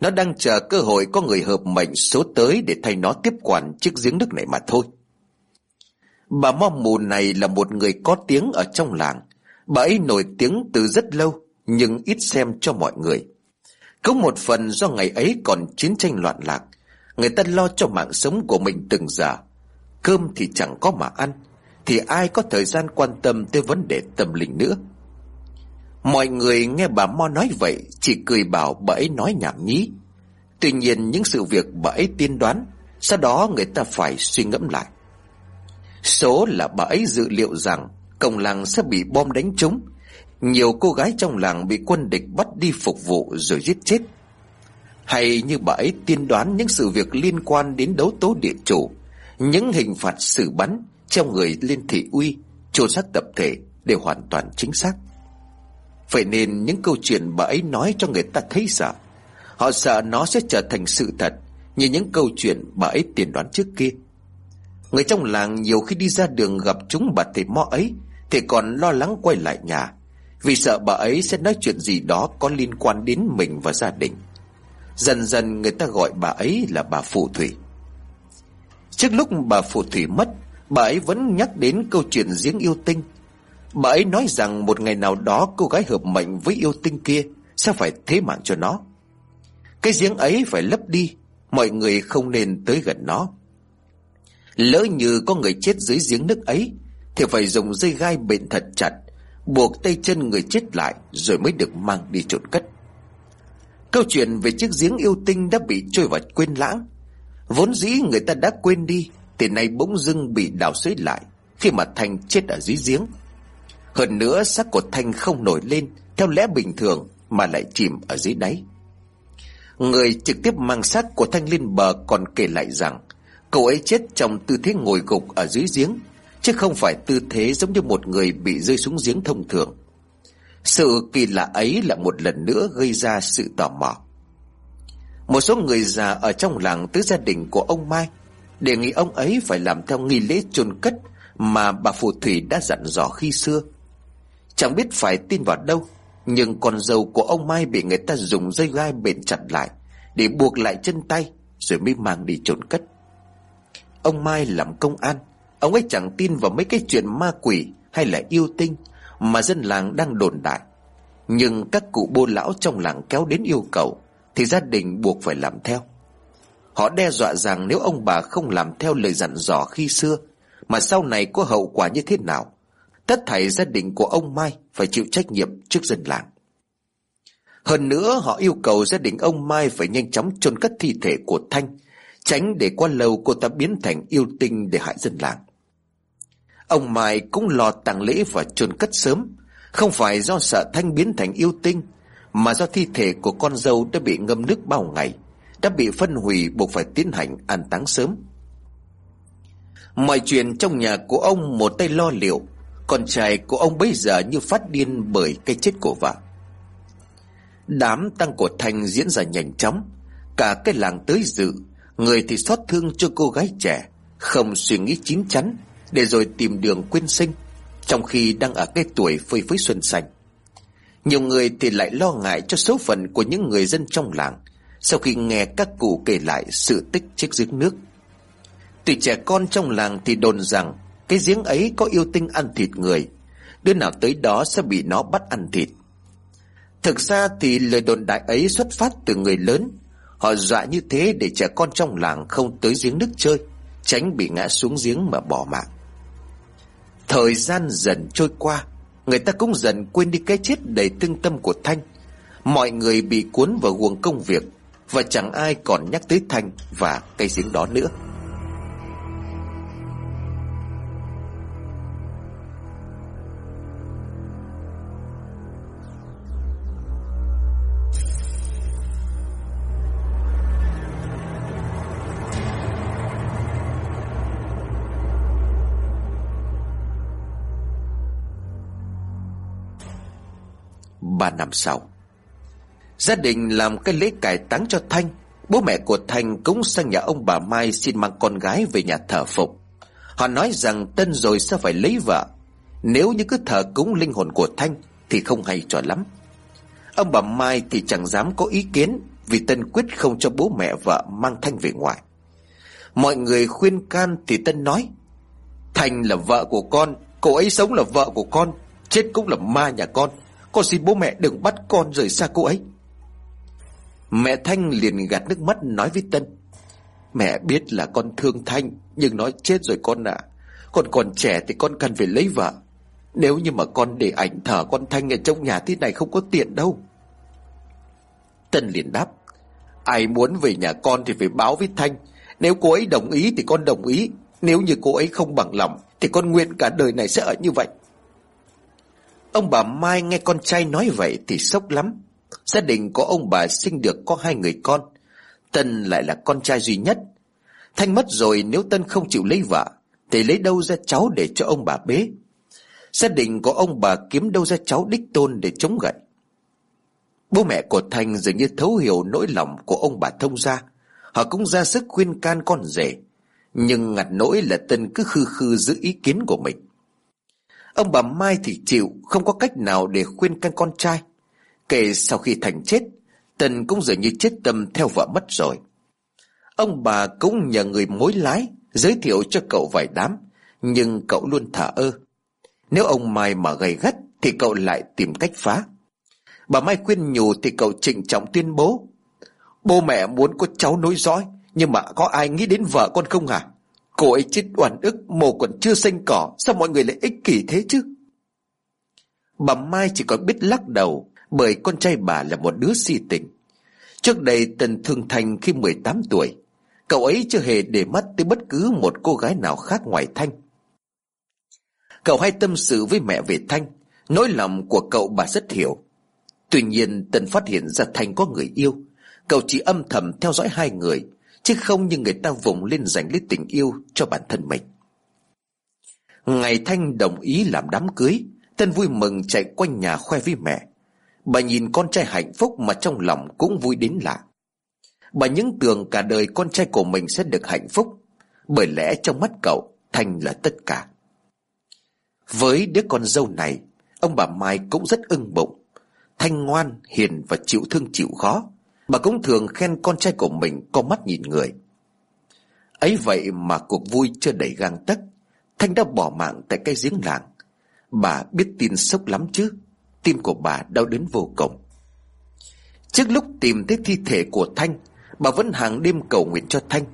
Nó đang chờ cơ hội có người hợp mệnh số tới để thay nó tiếp quản chiếc giếng nước này mà thôi. Bà Mo Mù này là một người có tiếng ở trong làng. Bà ấy nổi tiếng từ rất lâu, nhưng ít xem cho mọi người. Có một phần do ngày ấy còn chiến tranh loạn lạc, người ta lo cho mạng sống của mình từng giờ. Cơm thì chẳng có mà ăn, thì ai có thời gian quan tâm tới vấn đề tâm linh nữa. Mọi người nghe bà Mo nói vậy chỉ cười bảo bà ấy nói nhảm nhí. Tuy nhiên những sự việc bà ấy tiên đoán, sau đó người ta phải suy ngẫm lại. Số là bà ấy dự liệu rằng công làng sẽ bị bom đánh trúng. Nhiều cô gái trong làng bị quân địch bắt đi phục vụ rồi giết chết. Hay như bà ấy tiên đoán những sự việc liên quan đến đấu tố địa chủ, những hình phạt xử bắn, treo người lên thị uy, trôn xác tập thể đều hoàn toàn chính xác. Vậy nên những câu chuyện bà ấy nói cho người ta thấy sợ. Họ sợ nó sẽ trở thành sự thật, như những câu chuyện bà ấy tiên đoán trước kia. Người trong làng nhiều khi đi ra đường gặp chúng bà thầy mo ấy Thì còn lo lắng quay lại nhà Vì sợ bà ấy sẽ nói chuyện gì đó có liên quan đến mình và gia đình Dần dần người ta gọi bà ấy là bà Phù Thủy Trước lúc bà Phù Thủy mất Bà ấy vẫn nhắc đến câu chuyện giếng yêu tinh Bà ấy nói rằng một ngày nào đó cô gái hợp mệnh với yêu tinh kia Sẽ phải thế mạng cho nó. Cái giếng ấy phải lấp đi, Mọi người không nên tới gần nó. Lỡ như có người chết dưới giếng nước ấy, Thì phải dùng dây gai bện thật chặt, Buộc tay chân người chết lại Rồi mới được mang đi trộn cất. Câu chuyện về chiếc giếng yêu tinh đã bị trôi vào quên lãng. Vốn dĩ người ta đã quên đi, Thì nay bỗng dưng bị đào xới lại Khi mà Thanh chết ở dưới giếng. Hơn nữa xác của Thanh không nổi lên, Theo lẽ bình thường Mà lại chìm ở dưới đáy. Người trực tiếp mang xác của Thanh lên bờ còn kể lại rằng, Cậu ấy chết trong tư thế ngồi gục ở dưới giếng, Chứ không phải tư thế giống như một người bị rơi xuống giếng thông thường. Sự kỳ lạ ấy là một lần nữa gây ra sự tò mò. Một số người già ở trong làng tứ gia đình của ông Mai Đề nghị ông ấy phải làm theo nghi lễ chôn cất Mà bà phù thủy đã dặn dò khi xưa. Chẳng biết phải tin vào đâu, Nhưng con dâu của ông Mai bị người ta dùng dây gai bện chặt lại, Để buộc lại chân tay, Rồi mới mang đi trộn cất. Ông Mai làm công an, Ông ấy chẳng tin vào mấy cái chuyện ma quỷ Hay là yêu tinh Mà dân làng đang đồn đại. Nhưng các cụ bô lão trong làng kéo đến yêu cầu, Thì gia đình buộc phải làm theo. Họ đe dọa rằng nếu ông bà không làm theo lời dặn dò khi xưa, Mà sau này có hậu quả như thế nào Tất thảy gia đình của ông Mai phải chịu trách nhiệm trước dân làng. Hơn nữa, họ yêu cầu gia đình ông Mai phải nhanh chóng chôn cất thi thể của Thanh, Tránh để qua lâu cô ta biến thành yêu tinh để hại dân làng. Ông Mai cũng lo tang lễ và chôn cất sớm. Không phải do sợ Thanh biến thành yêu tinh, Mà do thi thể của con dâu đã bị ngâm nước bao ngày, Đã bị phân hủy buộc phải tiến hành an táng sớm. Mọi chuyện trong nhà của ông một tay lo liệu con trai của ông bây giờ như phát điên bởi cái chết của vợ. Đám tăng của Thanh diễn ra nhanh chóng, Cả cái làng tới dự, Người thì xót thương cho cô gái trẻ, Không suy nghĩ chín chắn, Để rồi tìm đường quên sinh, Trong khi đang ở cái tuổi phơi phới xuân xanh. Nhiều người thì lại lo ngại cho số phận của những người dân trong làng, Sau khi nghe các cụ kể lại sự tích chiếc giếng nước. Tùy trẻ con trong làng thì đồn rằng cái giếng ấy có yêu tinh ăn thịt người, Đứa nào tới đó sẽ bị nó bắt ăn thịt. Thực ra thì lời đồn đại ấy xuất phát từ người lớn, Họ dọa như thế để trẻ con trong làng không tới giếng nước chơi, Tránh bị ngã xuống giếng mà bỏ mạng. Thời gian dần trôi qua, Người ta cũng dần quên đi cái chết đầy thương tâm của Thanh. Mọi người bị cuốn vào guồng công việc Và chẳng ai còn nhắc tới Thanh và cây giếng đó nữa. Ba năm sau. Gia đình làm cái lễ cải táng cho Thanh, Bố mẹ của Thanh cũng sang nhà ông bà Mai xin mang con gái về nhà thờ phục Họ nói rằng tân rồi sẽ phải lấy vợ. Nếu như cứ thờ cúng linh hồn của Thanh Thì không hay cho lắm. Ông bà Mai thì chẳng dám có ý kiến Vì Tân quyết không cho bố mẹ vợ mang Thanh về ngoài. Mọi người khuyên can thì Tân nói, Thanh là vợ của con, Cô ấy sống là vợ của con, Chết cũng là ma nhà con. Con xin bố mẹ đừng bắt con rời xa cô ấy. Mẹ Thanh liền gạt nước mắt nói với Tân. Mẹ biết là con thương Thanh, Nhưng nói chết rồi con ạ. À. Con còn trẻ thì con cần phải lấy vợ. Nếu như mà con để ảnh thở con Thanh ở trong nhà thế này không có tiện đâu. Tân liền đáp, Ai muốn về nhà con thì phải báo với Thanh. Nếu cô ấy đồng ý thì con đồng ý. Nếu như cô ấy không bằng lòng Thì con nguyện cả đời này sẽ ở như vậy. Ông bà Mai nghe con trai nói vậy thì sốc lắm. Gia đình của ông bà sinh được có hai người con. Tân lại là con trai duy nhất. Thanh mất rồi nếu Tân không chịu lấy vợ, Thì lấy đâu ra cháu để cho ông bà bế? Gia đình của ông bà kiếm đâu ra cháu đích tôn để chống gậy? Bố mẹ của Thanh dường như thấu hiểu nỗi lòng của ông bà thông gia. Họ cũng ra sức khuyên can con rể. Nhưng ngặt nỗi là Tân cứ khư khư giữ ý kiến của mình. Ông bà Mai thì chịu, Không có cách nào để khuyên can con trai. Kể sau khi Thành chết, Tần cũng dường như chết tâm theo vợ mất rồi. Ông bà cũng nhờ người mối lái Giới thiệu cho cậu vài đám, Nhưng cậu luôn thả ơ. Nếu ông Mai mà gầy gắt Thì cậu lại tìm cách phá. Bà Mai khuyên nhủ thì cậu trịnh trọng tuyên bố Bố mẹ muốn có cháu nối dõi, Nhưng mà có ai nghĩ đến vợ con không hả? Cô ấy chết oan ức, Mồ còn chưa xanh cỏ, Sao mọi người lại ích kỷ thế chứ? Bà Mai chỉ còn biết lắc đầu, Bởi con trai bà là một đứa si tình. Trước đây Tần Thương Thành khi 18 tuổi, Cậu ấy chưa hề để mắt tới bất cứ một cô gái nào khác ngoài Thanh. Cậu hay tâm sự với mẹ về Thanh, Nỗi lòng của cậu bà rất hiểu. Tuy nhiên Tần phát hiện ra Thanh có người yêu, Cậu chỉ âm thầm theo dõi hai người. Chứ không như người ta vùng lên giành lấy tình yêu cho bản thân mình. Ngày Thanh đồng ý làm đám cưới Tân vui mừng chạy quanh nhà khoe với mẹ. Bà nhìn con trai hạnh phúc mà trong lòng cũng vui đến lạ. Bà những tưởng cả đời con trai của mình sẽ được hạnh phúc Bởi lẽ trong mắt cậu Thanh là tất cả. Với đứa con dâu này Ông bà Mai cũng rất ưng bụng. Thanh ngoan, hiền và chịu thương chịu khó. Bà cũng thường khen con trai của mình có mắt nhìn người. Ấy vậy mà cuộc vui chưa đầy gang tấc, Thanh đã bỏ mạng tại cái giếng làng. Bà biết tin sốc lắm chứ, Tim của bà đau đến vô cùng. Trước lúc tìm thấy thi thể của Thanh, Bà vẫn hàng đêm cầu nguyện cho Thanh.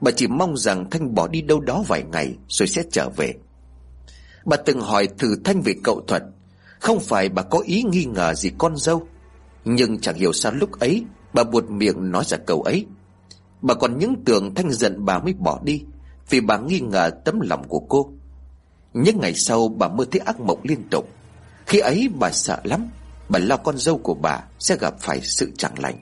Bà chỉ mong rằng Thanh bỏ đi đâu đó vài ngày Rồi sẽ trở về. Bà từng hỏi thử Thanh về cậu thuật. Không phải bà có ý nghi ngờ gì con dâu, Nhưng chẳng hiểu sao lúc ấy Bà buột miệng nói ra câu ấy. Bà còn những tưởng Thanh giận bà mới bỏ đi, Vì bà nghi ngờ tấm lòng của cô. Những ngày sau, bà mơ thấy ác mộng liên tục. Khi ấy, bà sợ lắm. Bà lo con dâu của bà sẽ gặp phải sự chẳng lành.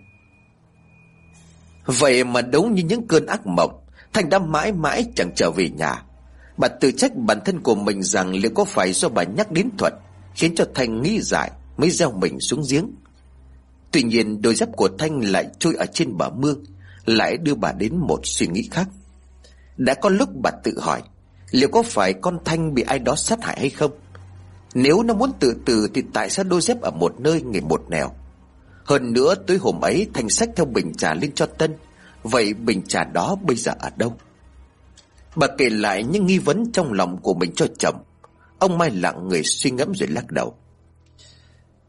Vậy mà đúng như những cơn ác mộng, Thanh đã mãi mãi chẳng trở về nhà. Bà tự trách bản thân của mình rằng liệu có phải do bà nhắc đến Thuận Khiến cho Thanh nghĩ dại mới gieo mình xuống giếng. Tuy nhiên, đôi dép của Thanh lại trôi ở trên bờ mương, Lại đưa bà đến một suy nghĩ khác. Đã có lúc bà tự hỏi, Liệu có phải con Thanh bị ai đó sát hại hay không? Nếu nó muốn tự tử Thì tại sao đôi dép ở một nơi ngày một nẻo? Hơn nữa, tới hôm ấy, Thanh sách theo bình trà lên cho Tân. Vậy bình trà đó bây giờ ở đâu? Bà kể lại những nghi vấn trong lòng của mình cho chồng Ông Mai lặng người suy ngẫm rồi lắc đầu.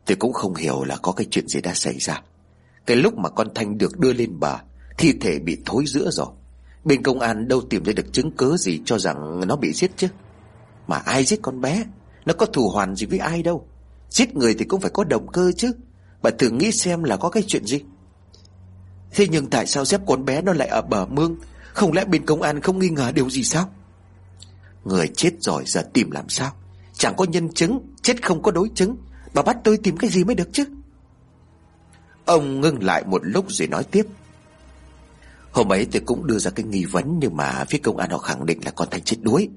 Tôi cũng không hiểu là có cái chuyện gì đã xảy ra. Cái lúc mà con Thanh được đưa lên bờ, Thi thể bị thối giữa rồi. Bên công an đâu tìm ra được chứng cứ gì cho rằng nó bị giết chứ? Mà ai giết con bé? Nó có thù hoàn gì với ai đâu? Giết người thì cũng phải có động cơ chứ. Bà thử nghĩ xem là có cái chuyện gì. Thế nhưng tại sao dép con bé nó lại ở bờ mương? Không lẽ bên công an không nghi ngờ điều gì sao? Người chết rồi giờ tìm làm sao? Chẳng có nhân chứng, Chết không có đối chứng. Bà bắt tôi tìm cái gì mới được chứ? Ông ngưng lại một lúc rồi nói tiếp. Hôm ấy tôi cũng đưa ra cái nghi vấn Nhưng mà phía công an họ khẳng định là con Thanh chết đuối.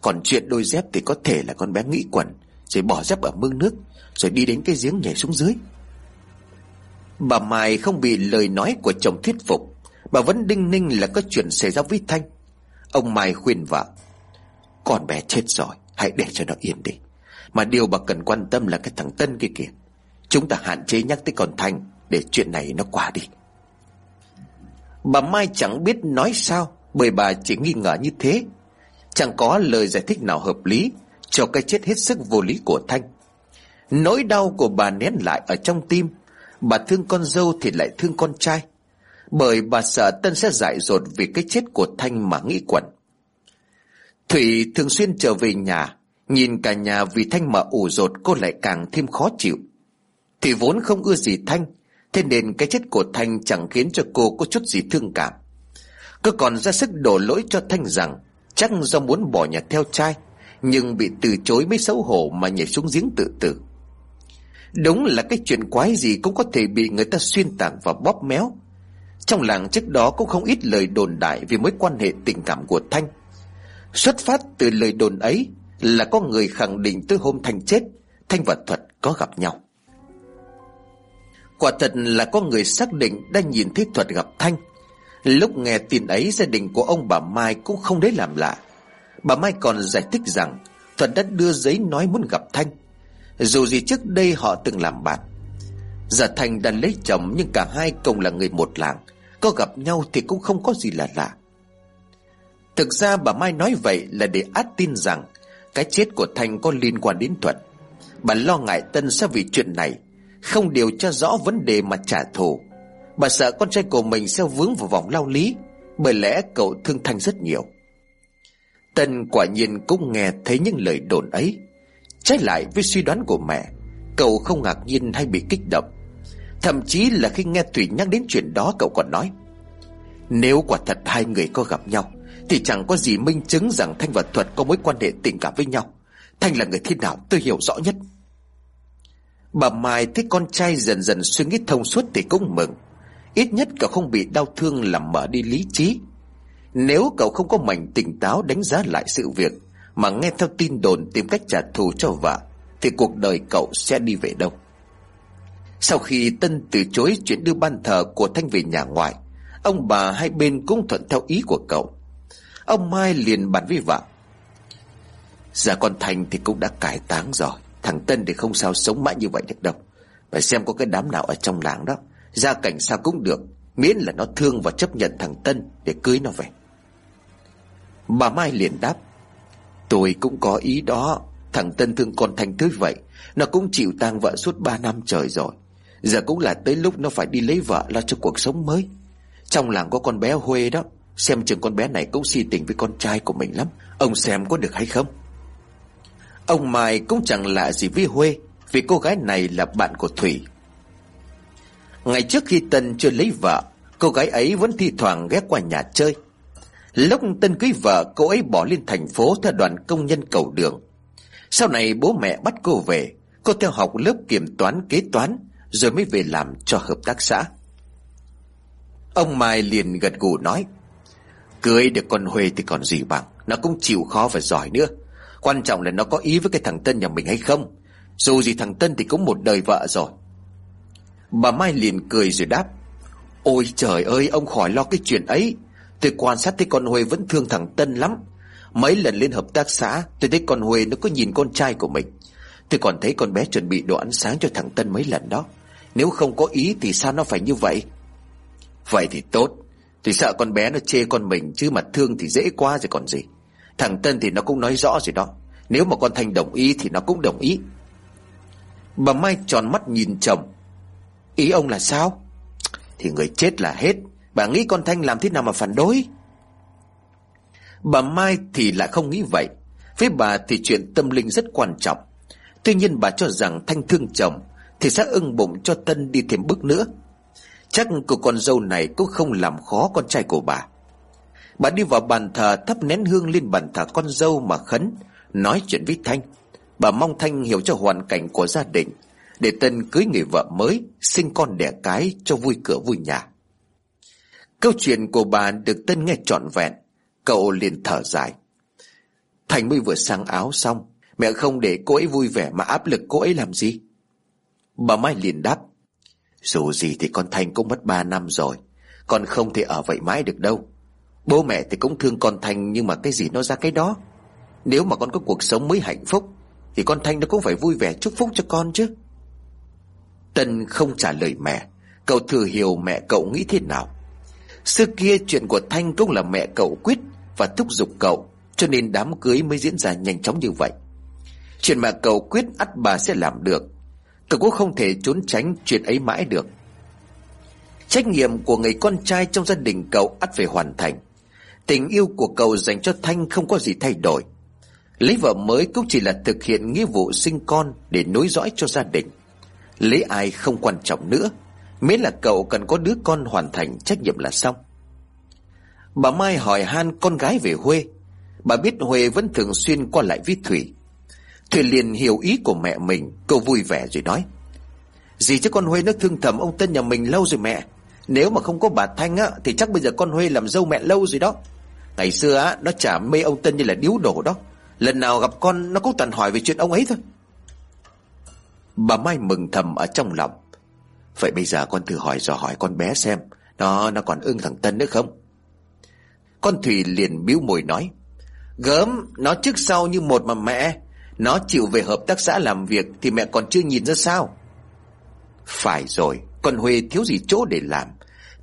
Còn chuyện đôi dép thì có thể là con bé nghĩ quẩn, Rồi bỏ dép ở mương nước, Rồi đi đến cái giếng nhảy xuống dưới. Bà Mai không bị lời nói của chồng thuyết phục, Bà vẫn đinh ninh là có chuyện xảy ra với Thanh. Ông Mai khuyên vợ, Con bé chết rồi, Hãy để cho nó yên đi mà điều bà cần quan tâm là cái thằng Tân kia kìa. Chúng ta hạn chế nhắc tới con Thanh, Để chuyện này nó qua đi. Bà Mai chẳng biết nói sao, Bởi bà chỉ nghi ngờ như thế. Chẳng có lời giải thích nào hợp lý, Cho cái chết hết sức vô lý của Thanh. Nỗi đau của bà nén lại ở trong tim. Bà thương con dâu thì lại thương con trai. Bởi bà sợ Tân sẽ dại dột Vì cái chết của Thanh mà nghĩ quẩn. Thủy thường xuyên trở về nhà Nhìn cả nhà vì Thanh mà ủ rột Cô lại càng thêm khó chịu. Thì vốn không ưa gì Thanh, Thế nên cái chết của Thanh chẳng khiến cho cô có chút gì thương cảm. Cô còn ra sức đổ lỗi cho Thanh rằng Chắc do muốn bỏ nhà theo trai, Nhưng bị từ chối mới xấu hổ mà nhảy xuống giếng tự tử. Đúng là cái chuyện quái gì cũng có thể bị người ta xuyên tạc và bóp méo. Trong làng trước đó cũng không ít lời đồn đại về mối quan hệ tình cảm của Thanh. Xuất phát từ lời đồn ấy là có người khẳng định tới hôm Thanh chết, Thanh và Thuật có gặp nhau. Quả thật là có người xác định đã nhìn thấy Thuật gặp Thanh. Lúc nghe tin ấy, gia đình của ông bà Mai cũng không đấy làm lạ. Bà Mai còn giải thích rằng Thuật đã đưa giấy nói muốn gặp Thanh. Dù gì trước đây họ từng làm bạn. Giờ Thanh đã lấy chồng nhưng cả hai cùng là người một làng. Có gặp nhau thì cũng không có gì là lạ. Thực ra bà Mai nói vậy là để át tin rằng cái chết của Thanh có liên quan đến Thuật. Bà lo ngại Tân sẽ vì chuyện này, Không điều tra rõ vấn đề mà trả thù. Bà sợ con trai của mình sẽ vướng vào vòng lao lý, Bởi lẽ cậu thương Thanh rất nhiều. Tân quả nhiên cũng nghe thấy những lời đồn ấy. Trái lại với suy đoán của mẹ, Cậu không ngạc nhiên hay bị kích động. Thậm chí là khi nghe Thủy nhắc đến chuyện đó cậu còn nói, Nếu quả thật hai người có gặp nhau thì chẳng có gì minh chứng rằng Thanh và Thuật có mối quan hệ tình cảm với nhau. Thanh là người thế nào tôi hiểu rõ nhất. Bà Mai thấy con trai dần dần suy nghĩ thông suốt thì cũng mừng. Ít nhất cậu không bị đau thương làm mở đi lý trí. Nếu cậu không có mảnh tỉnh táo đánh giá lại sự việc, Mà nghe theo tin đồn tìm cách trả thù cho vợ, Thì cuộc đời cậu sẽ đi về đâu? Sau khi Tân từ chối chuyển đưa ban thờ của Thanh về nhà ngoại, Ông bà hai bên cũng thuận theo ý của cậu. Ông Mai liền bàn với vợ. Dạ con Thành thì cũng đã cải táng rồi. Thằng Tân thì không sao sống mãi như vậy được đâu. Phải xem có cái đám nào ở trong làng đó. Gia cảnh sao cũng được. Miễn là nó thương và chấp nhận thằng Tân Để cưới nó về. Bà Mai liền đáp. Tôi cũng có ý đó. Thằng Tân thương con Thành thứ vậy, Nó cũng chịu tang vợ suốt 3 năm trời rồi. Giờ cũng là tới lúc nó phải đi lấy vợ Lo cho cuộc sống mới. Trong làng có con bé Huê đó. Xem chừng con bé này cũng si tình với con trai của mình lắm. Ông xem có được hay không? Ông Mai cũng chẳng lạ gì với Huê, Vì cô gái này là bạn của Thủy. Ngày trước khi Tân chưa lấy vợ, Cô gái ấy vẫn thi thoảng ghé qua nhà chơi. Lúc Tân cưới vợ, Cô ấy bỏ lên thành phố theo đoàn công nhân cầu đường. Sau này bố mẹ bắt cô về, Cô theo học lớp kiểm toán, kế toán, Rồi mới về làm cho hợp tác xã. Ông Mai liền gật gù nói Cưới được con Huê thì còn gì bằng. Nó cũng chịu khó và giỏi nữa. Quan trọng là nó có ý với cái thằng Tân nhà mình hay không. Dù gì thằng Tân thì cũng một đời vợ rồi. Bà Mai liền cười rồi đáp, Ôi trời ơi, ông khỏi lo cái chuyện ấy. Tôi quan sát thấy con Huê vẫn thương thằng Tân lắm. Mấy lần lên hợp tác xã, Tôi thấy con Huê nó có nhìn con trai của mình. Tôi còn thấy con bé chuẩn bị đồ ăn sáng cho thằng Tân mấy lần đó. Nếu không có ý thì sao nó phải như vậy? Vậy thì tốt thì sợ con bé nó chê con mình, Chứ mà thương thì dễ quá rồi còn gì. Thằng Tân thì nó cũng nói rõ rồi đó. Nếu mà con Thanh đồng ý thì nó cũng đồng ý. Bà Mai tròn mắt nhìn chồng. Ý ông là sao? Thì người chết là hết. Bà nghĩ con Thanh làm thế nào mà phản đối? Bà Mai thì lại không nghĩ vậy. Với bà thì chuyện tâm linh rất quan trọng. Tuy nhiên bà cho rằng Thanh thương chồng Thì sẽ ưng bụng cho Tân đi thêm bước nữa. Chắc của con dâu này cũng không làm khó con trai của bà Bà đi vào bàn thờ thắp nén hương lên bàn thờ con dâu mà khấn Nói chuyện với Thanh Bà mong Thanh hiểu cho hoàn cảnh của gia đình để Tân cưới người vợ mới, sinh con đẻ cái cho vui cửa vui nhà. Câu chuyện của bà được Tân nghe trọn vẹn, cậu liền thở dài. Thành mới vừa sang áo xong, mẹ không để cô ấy vui vẻ mà áp lực cô ấy làm gì? Bà Mai liền đáp, dù gì thì con Thanh cũng mất ba năm rồi, con không thể ở vậy mãi được đâu. Bố mẹ thì cũng thương con Thanh nhưng mà cái gì nó ra cái đó. Nếu mà con có cuộc sống mới hạnh phúc, thì con Thanh nó cũng phải vui vẻ chúc phúc cho con chứ. Tân không trả lời mẹ Cậu thừa hiểu mẹ cậu nghĩ thế nào Xưa kia chuyện của Thanh cũng là mẹ cậu quyết Và thúc giục cậu Cho nên đám cưới mới diễn ra nhanh chóng như vậy Chuyện mà cậu quyết ắt bà sẽ làm được Cậu cũng không thể trốn tránh chuyện ấy mãi được. Trách nhiệm của người con trai trong gia đình cậu ắt phải hoàn thành. Tình yêu của cậu dành cho Thanh không có gì thay đổi. Lấy vợ mới cũng chỉ là thực hiện nghĩa vụ sinh con để nối dõi cho gia đình. Lấy ai không quan trọng nữa, Miễn là cậu cần có đứa con hoàn thành trách nhiệm là xong. Bà Mai hỏi han con gái về Huê. Bà biết Huê vẫn thường xuyên qua lại với Thủy. Thùy liền hiểu ý của mẹ mình, Cô vui vẻ rồi nói. Gì chứ con Huê nó thương thầm ông Tân nhà mình lâu rồi mẹ. Nếu mà không có bà Thanh á, Thì chắc bây giờ con Huê làm dâu mẹ lâu rồi đó. Ngày xưa á, Nó chả mê ông Tân như là điếu đổ đó. Lần nào gặp con, nó cũng toàn hỏi về chuyện ông ấy thôi. Bà Mai mừng thầm ở trong lòng. Vậy bây giờ con thử hỏi dò hỏi con bé xem, Nó nó còn ưng thằng Tân nữa không? Con Thùy liền biếu môi nói. Gớm, Nó trước sau như một mà mẹ. Nó chịu về hợp tác xã làm việc Thì mẹ còn chưa nhìn ra sao. Phải rồi, Con Huê thiếu gì chỗ để làm.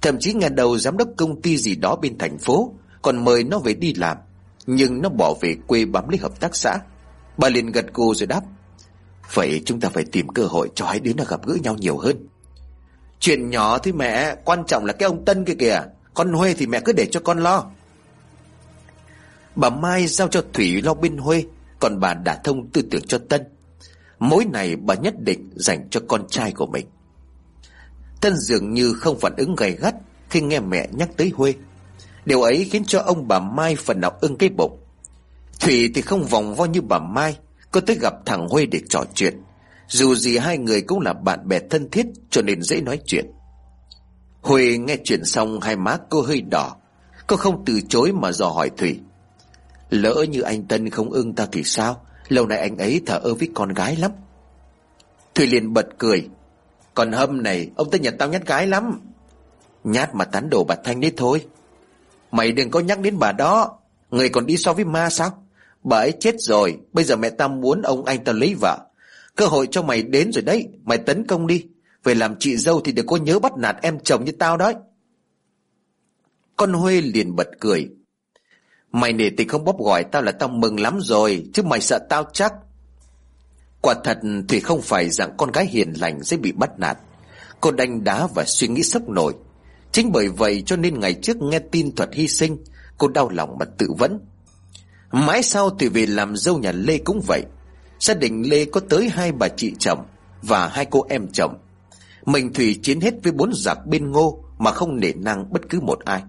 Thậm chí ngày đầu giám đốc công ty gì đó bên thành phố, Còn mời nó về đi làm. Nhưng nó bỏ về quê bám lấy hợp tác xã. Bà liền gật cô rồi đáp, Vậy chúng ta phải tìm cơ hội cho hai đứa nó gặp gỡ nhau nhiều hơn. Chuyện nhỏ thôi mẹ, Quan trọng là cái ông Tân kia kìa. Con Huê thì mẹ cứ để cho con lo. Bà Mai giao cho Thủy lo bên Huê. Còn bà đã thông tư tưởng cho Tân. Mối này bà nhất định dành cho con trai của mình. Tân dường như không phản ứng gay gắt Khi nghe mẹ nhắc tới Huê. Điều ấy khiến cho ông bà Mai phần nào ưng cái bụng. Thủy thì không vòng vo như bà Mai, Có tới gặp thằng Huê để trò chuyện. Dù gì hai người cũng là bạn bè thân thiết, Cho nên dễ nói chuyện. Huê nghe chuyện xong, hai má cô hơi đỏ. Cô không từ chối mà dò hỏi Thủy. Lỡ như anh Tân không ưng ta thì sao? Lâu nay anh ấy thở ơ với con gái lắm. Thủy liền bật cười. Còn hâm này, Ông ta nhận tao nhát gái lắm. Nhát mà tán đổ bà Thanh đấy thôi. Mày đừng có nhắc đến bà đó. Người còn đi so với ma sao? Bà ấy chết rồi, Bây giờ mẹ tao muốn ông anh ta lấy vợ. Cơ hội cho mày đến rồi đấy, Mày tấn công đi. Về làm chị dâu thì đừng có nhớ bắt nạt em chồng như tao đấy. Con Huê liền bật cười. Mày nể tình không bóp gọi tao là tao mừng lắm rồi, Chứ mày sợ tao chắc. Quả thật Thủy không phải dạng con gái hiền lành dễ bị bắt nạt. Cô đánh đá và suy nghĩ sốc nổi. Chính bởi vậy cho nên ngày trước nghe tin thuật hy sinh, Cô đau lòng mà tự vấn Mãi sau thì về làm dâu nhà Lê cũng vậy. Gia đình Lê có tới hai bà chị chồng Và hai cô em chồng. Mình Thủy chiến hết với bốn giặc bên ngô Mà không nể năng bất cứ một ai.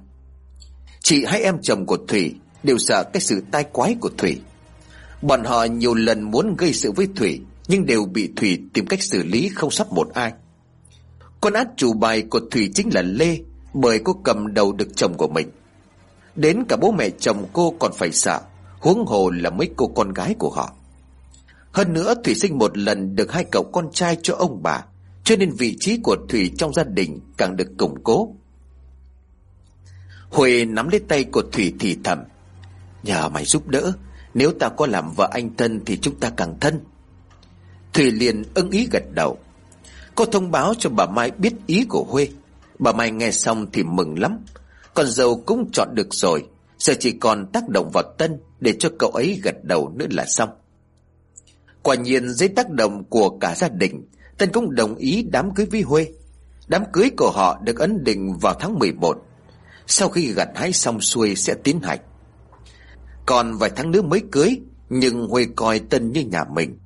Chị hai em chồng của Thủy Đều sợ cái sự tai quái của Thủy Bọn họ nhiều lần muốn gây sự với Thủy Nhưng đều bị Thủy tìm cách xử lý không sắp một ai Con át chủ bài của Thủy chính là Lê Bởi cô cầm đầu được chồng của mình Đến cả bố mẹ chồng cô còn phải sợ huống hồ là mấy cô con gái của họ. Hơn nữa Thủy sinh một lần được hai cậu con trai cho ông bà, cho nên vị trí của Thủy trong gia đình càng được củng cố. Huệ nắm lấy tay của Thủy thì thầm, nhờ mày giúp đỡ, nếu ta có làm vợ anh thân thì chúng ta càng thân. Thủy liền ưng ý gật đầu. Cô thông báo cho bà Mai biết ý của Huê. Bà Mai nghe xong thì mừng lắm. Con dâu cũng chọn được rồi. Giờ chỉ còn tác động vào Tân để cho cậu ấy gật đầu nữa là xong. Quả nhiên dưới tác động của cả gia đình, Tân cũng đồng ý đám cưới với Huê. Đám cưới của họ được ấn định vào tháng 11. Sau khi gặt hái xong xuôi sẽ tiến hành. Còn vài tháng nữa mới cưới, nhưng Huê coi Tân như nhà mình.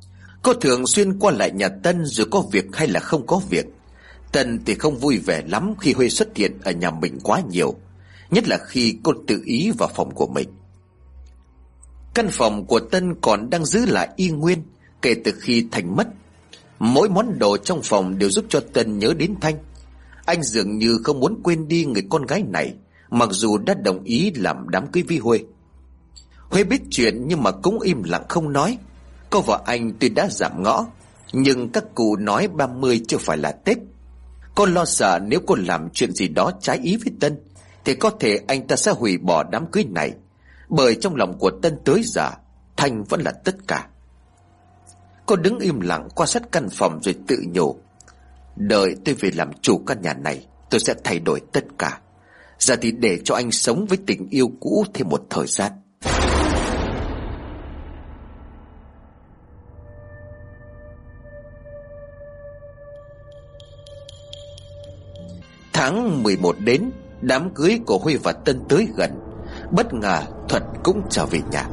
Cô thường xuyên qua lại nhà Tân dù có việc hay là không có việc. Tân thì không vui vẻ lắm khi Huê xuất hiện ở nhà mình quá nhiều, nhất là khi cô tự ý vào phòng của mình. Căn phòng của Tân còn đang giữ lại y nguyên Kể từ khi Thành mất Mỗi món đồ trong phòng đều giúp cho Tân nhớ đến Thanh Anh dường như không muốn quên đi người con gái này Mặc dù đã đồng ý làm đám cưới vi Huê Huế biết chuyện nhưng mà cũng im lặng không nói. Cô vợ anh tuy đã giảm ngõ, Nhưng các cụ nói 30 chưa phải là Tết. Cô lo sợ nếu cô làm chuyện gì đó trái ý với Tân, Thì có thể anh ta sẽ hủy bỏ đám cưới này. Bởi trong lòng của Tân tới giờ, Thanh vẫn là tất cả. Cô đứng im lặng qua sát căn phòng rồi tự nhủ, Đợi tôi về làm chủ căn nhà này, Tôi sẽ thay đổi tất cả. Giờ thì để cho anh sống với tình yêu cũ thêm một thời gian. Tháng 11 đến, Đám cưới của Huy và Tân tới gần. Bất ngờ, Thuật cũng trở về nhà.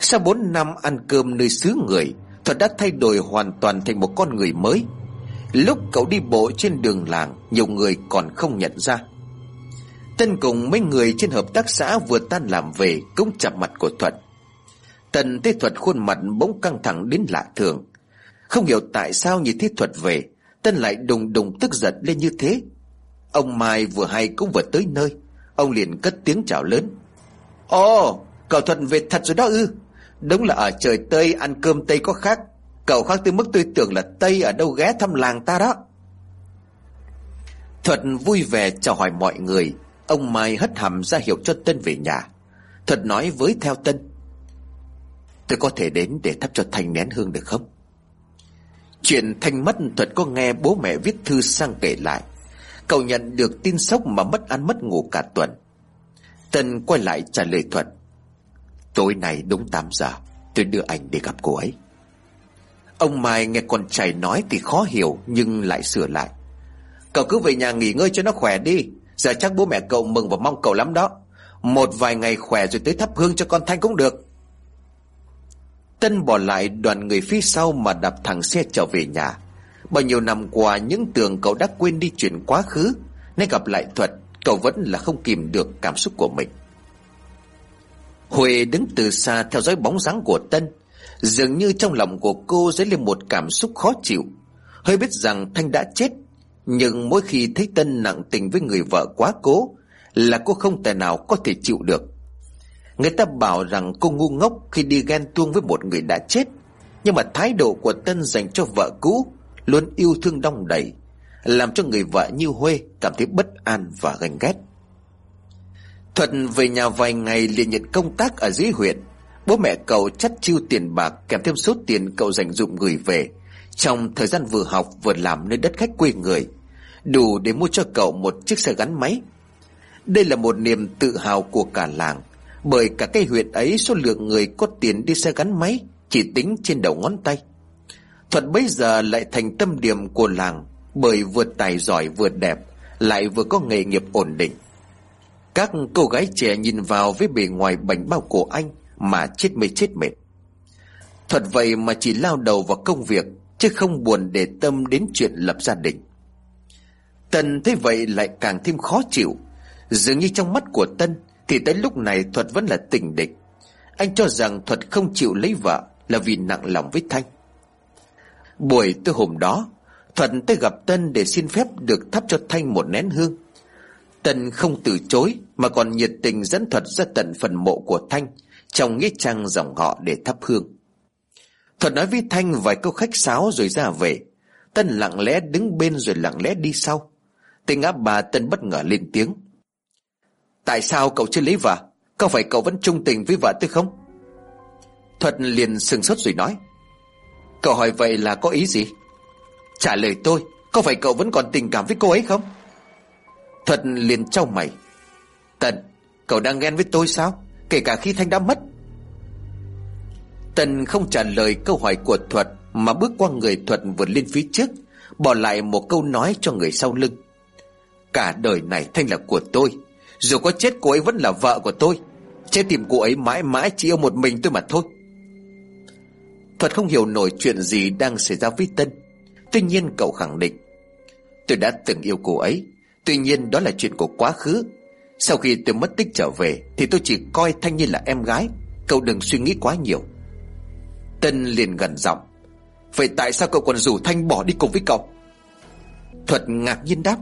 Sau 4 năm ăn cơm nơi xứ người Thuật đã thay đổi hoàn toàn thành một con người mới. Lúc cậu đi bộ trên đường làng Nhiều người còn không nhận ra. Tân cùng mấy người trên hợp tác xã vừa tan làm về Cũng chạm mặt của Thuật. Tần Thế Thuật khuôn mặt bỗng căng thẳng đến lạ thường. Không hiểu tại sao như Thế Thuật về Tân lại đùng đùng tức giận lên như thế. Ông Mai vừa hay cũng vừa tới nơi. Ông liền cất tiếng chào lớn. Ồ, cậu Thuật về thật rồi đó ư? Đúng là ở trời Tây ăn cơm Tây có khác. Cậu khác tới mức tôi tưởng là Tây ở đâu ghé thăm làng ta đó. Thuật vui vẻ chào hỏi mọi người. Ông Mai hất hàm ra hiệu cho Tân về nhà. Thuật nói với theo Tân. Tôi có thể đến để thắp cho Thanh nén hương được không? Chuyện Thanh mất, Thuật có nghe bố mẹ viết thư sang kể lại. Cậu nhận được tin sốc mà mất ăn mất ngủ cả tuần. Tân quay lại trả lời Thuật. Tối nay đúng 8 giờ, Tôi đưa anh đi gặp cô ấy. Ông Mai nghe con trai nói thì khó hiểu, Nhưng lại sửa lại. Cậu cứ về nhà nghỉ ngơi cho nó khỏe đi. Giờ chắc bố mẹ cậu mừng và mong cậu lắm đó. Một vài ngày khỏe rồi tới thắp hương cho con Thanh cũng được. Tân bỏ lại đoàn người phía sau mà đạp thẳng xe trở về nhà. Bao nhiêu năm qua, những tưởng cậu đã quên đi chuyện quá khứ Nên gặp lại Thuật, Cậu vẫn là không kìm được cảm xúc của mình. Huệ đứng từ xa theo dõi bóng dáng của Tân, Dường như trong lòng của cô dấy lên một cảm xúc khó chịu. Hơi biết rằng Thanh đã chết, Nhưng mỗi khi thấy Tân nặng tình với người vợ quá cố Là cô không thể nào có thể chịu được. Người ta bảo rằng cô ngu ngốc khi đi ghen tuông với một người đã chết, Nhưng mà thái độ của Tân dành cho vợ cũ Luôn yêu thương đong đầy, Làm cho người vợ như Huê cảm thấy bất an và ganh ghét. Thuận về nhà vài ngày liền nhận công tác ở dưới huyện. Bố mẹ cậu chắt chiêu tiền bạc, kèm thêm số tiền cậu dành dụng gửi về. Trong thời gian vừa học vừa làm nơi đất khách quê người, Đủ để mua cho cậu một chiếc xe gắn máy. Đây là một niềm tự hào của cả làng, Bởi cả cái huyện ấy số lượng người có tiền đi xe gắn máy Chỉ tính trên đầu ngón tay. Thuận bây giờ lại thành tâm điểm của làng, Bởi vừa tài giỏi vừa đẹp, Lại vừa có nghề nghiệp ổn định các cô gái trẻ nhìn vào với bề ngoài bảnh bao của anh Mà chết mê chết mệt. Thật vậy mà chỉ lao đầu vào công việc, Chứ không buồn để tâm đến chuyện lập gia đình. Tân thấy vậy lại càng thêm khó chịu. Dường như trong mắt của Tân Thì tới lúc này Thuật vẫn là tình địch. Anh cho rằng Thuật không chịu lấy vợ Là vì nặng lòng với Thanh. Buổi tối hôm đó, Thuật tới gặp Tân để xin phép được thắp cho Thanh một nén hương. Tân không từ chối mà còn nhiệt tình dẫn thuật ra tận phần mộ của Thanh trong nghĩa trang dòng họ để thắp hương. Thuật nói với Thanh vài câu khách sáo rồi ra về. Tân lặng lẽ đứng bên rồi lặng lẽ đi sau. Tình áp bà Tân bất ngờ lên tiếng. Tại sao cậu chưa lấy vợ? Có phải cậu vẫn trung tình với vợ tôi không? Thuật liền sừng sốt rồi nói. Cậu hỏi vậy là có ý gì? Trả lời tôi, có phải cậu vẫn còn tình cảm với cô ấy không? Thuật liền trao mày. Tần, Cậu đang ghen với tôi sao? Kể cả khi Thanh đã mất. Tần không trả lời câu hỏi của Thuật, Mà bước qua người Thuật vượt lên phía trước, Bỏ lại một câu nói cho người sau lưng. Cả đời này Thanh là của tôi, Dù có chết cô ấy vẫn là vợ của tôi. Chết tìm cô ấy mãi mãi chỉ yêu một mình tôi mà thôi. Thuật không hiểu nổi chuyện gì đang xảy ra với Tân. Tuy nhiên cậu khẳng định, Tôi đã từng yêu cô ấy Tuy nhiên đó là chuyện của quá khứ. Sau khi tôi mất tích trở về, Thì tôi chỉ coi Thanh như là em gái. Cậu đừng suy nghĩ quá nhiều. Tân liền gần giọng. Vậy tại sao cậu còn rủ Thanh bỏ đi cùng với cậu? Thuật ngạc nhiên đáp.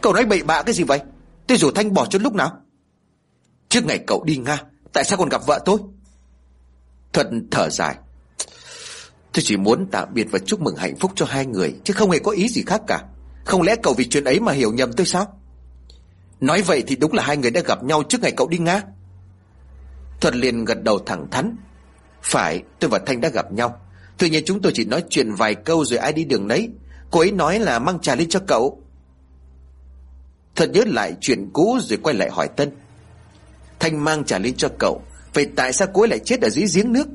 Cậu nói bậy bạ cái gì vậy? Tôi rủ Thanh bỏ cho lúc nào? Trước ngày cậu đi Nga, Tại sao còn gặp vợ tôi? Thuật thở dài. Tôi chỉ muốn tạm biệt và chúc mừng hạnh phúc cho hai người, Chứ không hề có ý gì khác cả. Không lẽ cậu vì chuyện ấy mà hiểu nhầm tôi sao? Nói vậy thì đúng là hai người đã gặp nhau trước ngày cậu đi Nga. Thuật liền gật đầu thẳng thắn. Phải, tôi và Thanh đã gặp nhau. Tuy nhiên chúng tôi chỉ nói chuyện vài câu rồi ai đi đường đấy Cô ấy nói là mang trà lên cho cậu. Thật nhớ lại chuyện cũ rồi quay lại hỏi Tân. Thanh mang trà lên cho cậu. Vậy tại sao cô ấy lại chết ở dưới giếng nước?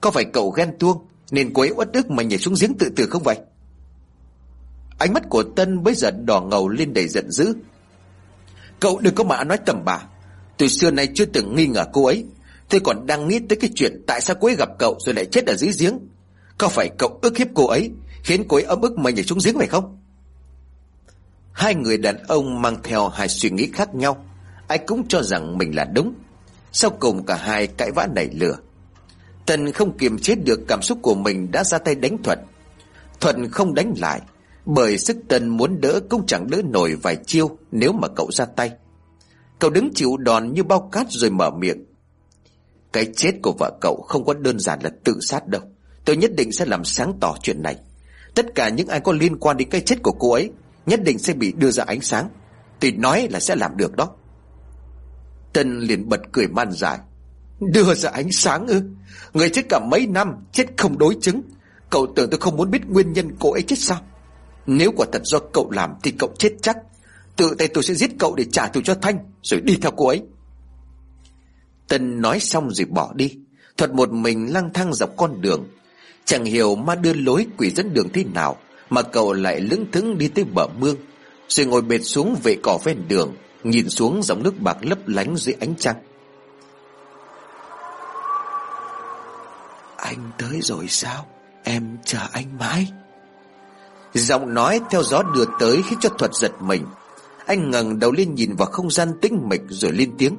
Có phải cậu ghen tuông Nên cô ấy uất ức mà nhảy xuống giếng tự tử không vậy? Ánh mắt của Tân bây giờ đỏ ngầu lên đầy giận dữ. Cậu đừng có mà nói tầm bạ. Từ xưa nay chưa từng nghi ngờ cô ấy. Tôi còn đang nghĩ tới cái chuyện Tại sao cô ấy gặp cậu rồi lại chết ở dưới giếng. Có phải cậu ức hiếp cô ấy, Khiến cô ấy ấm ức mà nhảy xuống giếng phải không? Hai người đàn ông mang theo hai suy nghĩ khác nhau. Ai cũng cho rằng mình là đúng. Sau cùng cả hai cãi vã nảy lửa. Tần không kiềm chế được cảm xúc của mình đã ra tay đánh Thuận. Thuận không đánh lại. Bởi sức tân muốn đỡ cũng chẳng đỡ nổi vài chiêu nếu mà cậu ra tay. Cậu đứng chịu đòn như bao cát rồi mở miệng. Cái chết của vợ cậu không có đơn giản là tự sát đâu. Tôi nhất định sẽ làm sáng tỏ chuyện này. Tất cả những ai có liên quan đến cái chết của cô ấy Nhất định sẽ bị đưa ra ánh sáng. Tôi nói là sẽ làm được đó. Tân liền bật cười man dại. Đưa ra ánh sáng ư? Người chết cả mấy năm, Chết không đối chứng. Cậu tưởng tôi không muốn biết nguyên nhân cô ấy chết sao? Nếu quả thật do cậu làm Thì cậu chết chắc. Tự tay tôi sẽ giết cậu để trả thù cho Thanh, Rồi đi theo cô ấy. Tân nói xong rồi bỏ đi. Thuật một mình lang thang dọc con đường. Chẳng hiểu ma đưa lối quỷ dẫn đường thế nào, Mà cậu lại lững thững đi tới bờ mương, Rồi ngồi bệt xuống vệ cỏ ven đường, Nhìn xuống dòng nước bạc lấp lánh dưới ánh trăng. Anh tới rồi sao? Em chờ anh mãi. Giọng nói theo gió đưa tới khiến cho thuật giật mình. Anh ngẩng đầu lên nhìn vào không gian tĩnh mịch rồi lên tiếng.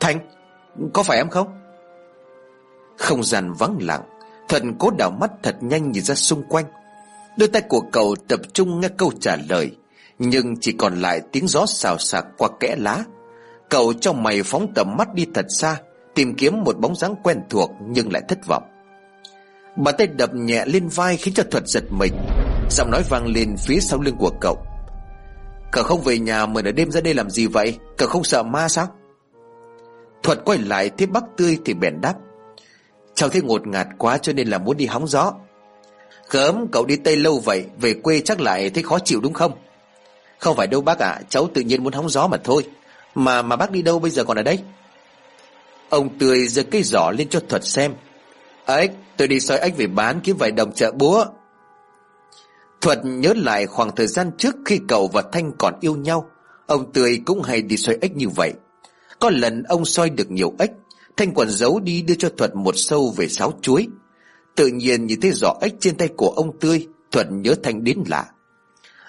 Thanh Có phải em không? Không gian vắng lặng, thần cố đảo mắt thật nhanh nhìn ra xung quanh. Đôi tay của cậu tập trung nghe câu trả lời, Nhưng chỉ còn lại tiếng gió xào xạc qua kẽ lá. Cậu trong mày phóng tầm mắt đi thật xa, Tìm kiếm một bóng dáng quen thuộc Nhưng lại thất vọng. Bàn tay đập nhẹ lên vai khiến cho Thuật giật mình. Giọng nói vang lên phía sau lưng của cậu. Cậu không về nhà mà nửa đêm ra đây làm gì vậy? Cậu không sợ ma sao? Thuật quay lại thấy bác tươi thì bèn đáp. Cháu thấy ngột ngạt quá cho nên là muốn đi hóng gió. Gớm, cậu đi Tây lâu vậy, Về quê chắc lại thấy khó chịu đúng không? Không phải đâu bác ạ, Cháu tự nhiên muốn hóng gió mà thôi. Mà mà bác đi đâu bây giờ còn ở đây? Ông Tươi giơ cây giỏ lên cho Thuật xem. Ếch, tôi đi soi ếch về bán kiếm vài đồng chợ búa. Thuật nhớ lại khoảng thời gian trước khi cậu và Thanh còn yêu nhau, Ông Tươi cũng hay đi soi ếch như vậy. Có lần ông soi được nhiều ếch, Thanh còn giấu đi đưa cho Thuật một sâu về sáo chuối. Tự nhiên nhìn thấy giỏ ếch trên tay của ông Tươi, Thuật nhớ Thanh đến lạ.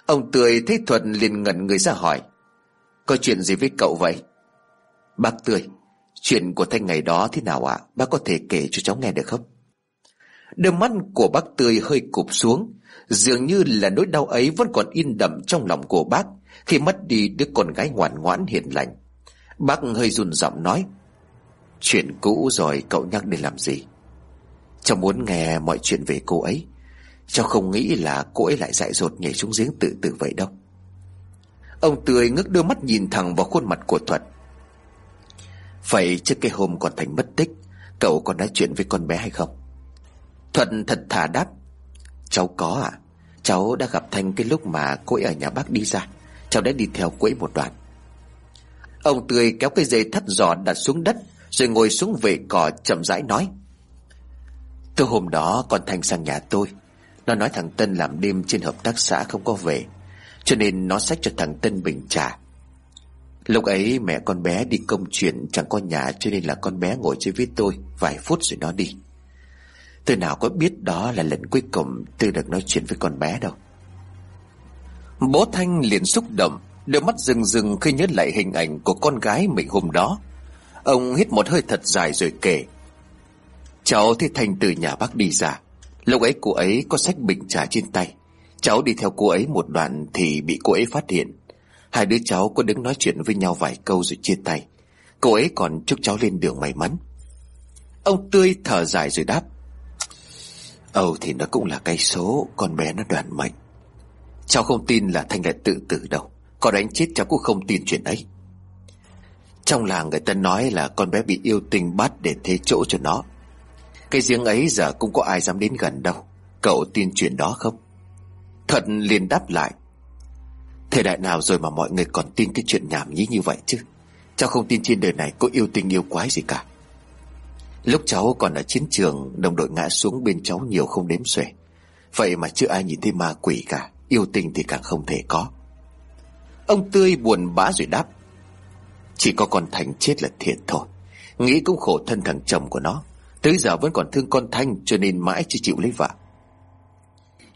Ông Tươi thấy Thuật liền ngẩn người ra hỏi, Có chuyện gì với cậu vậy? Bác Tươi, Chuyện của Thanh ngày đó thế nào ạ? Bác có thể kể cho cháu nghe được không? Đôi mắt của bác Tươi hơi cụp xuống. Dường như là nỗi đau ấy vẫn còn in đậm trong lòng của bác Khi mất đi đứa con gái ngoan ngoãn hiền lành. Bác hơi run giọng nói, Chuyện cũ rồi, cậu nhắc để làm gì? Cháu muốn nghe mọi chuyện về cô ấy. Cháu không nghĩ là cô ấy lại dại dột nhảy xuống giếng tự tử vậy đâu. Ông Tươi ngước đôi mắt nhìn thẳng vào khuôn mặt của Thuật. Vậy trước cái hôm còn Thành mất tích, Cậu còn nói chuyện với con bé hay không? Thuận thật thà đáp, Cháu có à Cháu đã gặp Thanh cái lúc mà cô ấy ở nhà bác đi ra. Cháu đã đi theo cô ấy một đoạn. Ông Tươi kéo cái dây thắt giò đặt xuống đất, Rồi ngồi xuống về cỏ chậm rãi nói, Từ hôm đó con Thanh sang nhà tôi. Nó nói thằng Tân làm đêm trên hợp tác xã không có về, Cho nên nó xách cho thằng Tân bình trà. Lúc ấy mẹ con bé đi công chuyện chẳng có nhà Cho nên là con bé ngồi chơi với tôi Vài phút rồi nó đi. Tôi nào có biết đó là lần cuối cùng tôi được nói chuyện với con bé đâu? Bố Thanh liền xúc động, Đôi mắt rừng rừng khi nhớ lại hình ảnh của con gái mình hôm đó. Ông hít một hơi thật dài rồi kể, Cháu thấy Thanh từ nhà bác đi ra. Lúc ấy cô ấy có sách bình trà trên tay. Cháu đi theo cô ấy một đoạn thì bị cô ấy phát hiện. Hai đứa cháu có đứng nói chuyện với nhau vài câu rồi chia tay. Cô ấy còn chúc cháu lên đường may mắn. Ông Tươi thở dài rồi đáp Âu thì nó cũng là cây số, Con bé nó đoàn mệnh. Cháu không tin là Thanh lại tự tử đâu Còn đánh chết cháu cũng không tin chuyện ấy. Trong làng người ta nói là con bé bị yêu tinh bắt để thế chỗ cho nó. Cái giếng ấy giờ cũng có ai dám đến gần đâu, Cậu tin chuyện đó không? Thận liền đáp lại. Thời đại nào rồi mà mọi người còn tin cái chuyện nhảm nhí như vậy chứ? Cháu không tin trên đời này có yêu tinh yêu quái gì cả. Lúc cháu còn ở chiến trường, Đồng đội ngã xuống bên cháu nhiều không đếm xuể. Vậy mà chưa ai nhìn thấy ma quỷ cả, Yêu tình thì càng không thể có. Ông Tươi buồn bã rồi đáp, Chỉ có con Thành chết là thiệt thôi. Nghĩ cũng khổ thân thằng chồng của nó. Tới giờ vẫn còn thương con Thanh Cho nên mãi chưa chịu lấy vợ.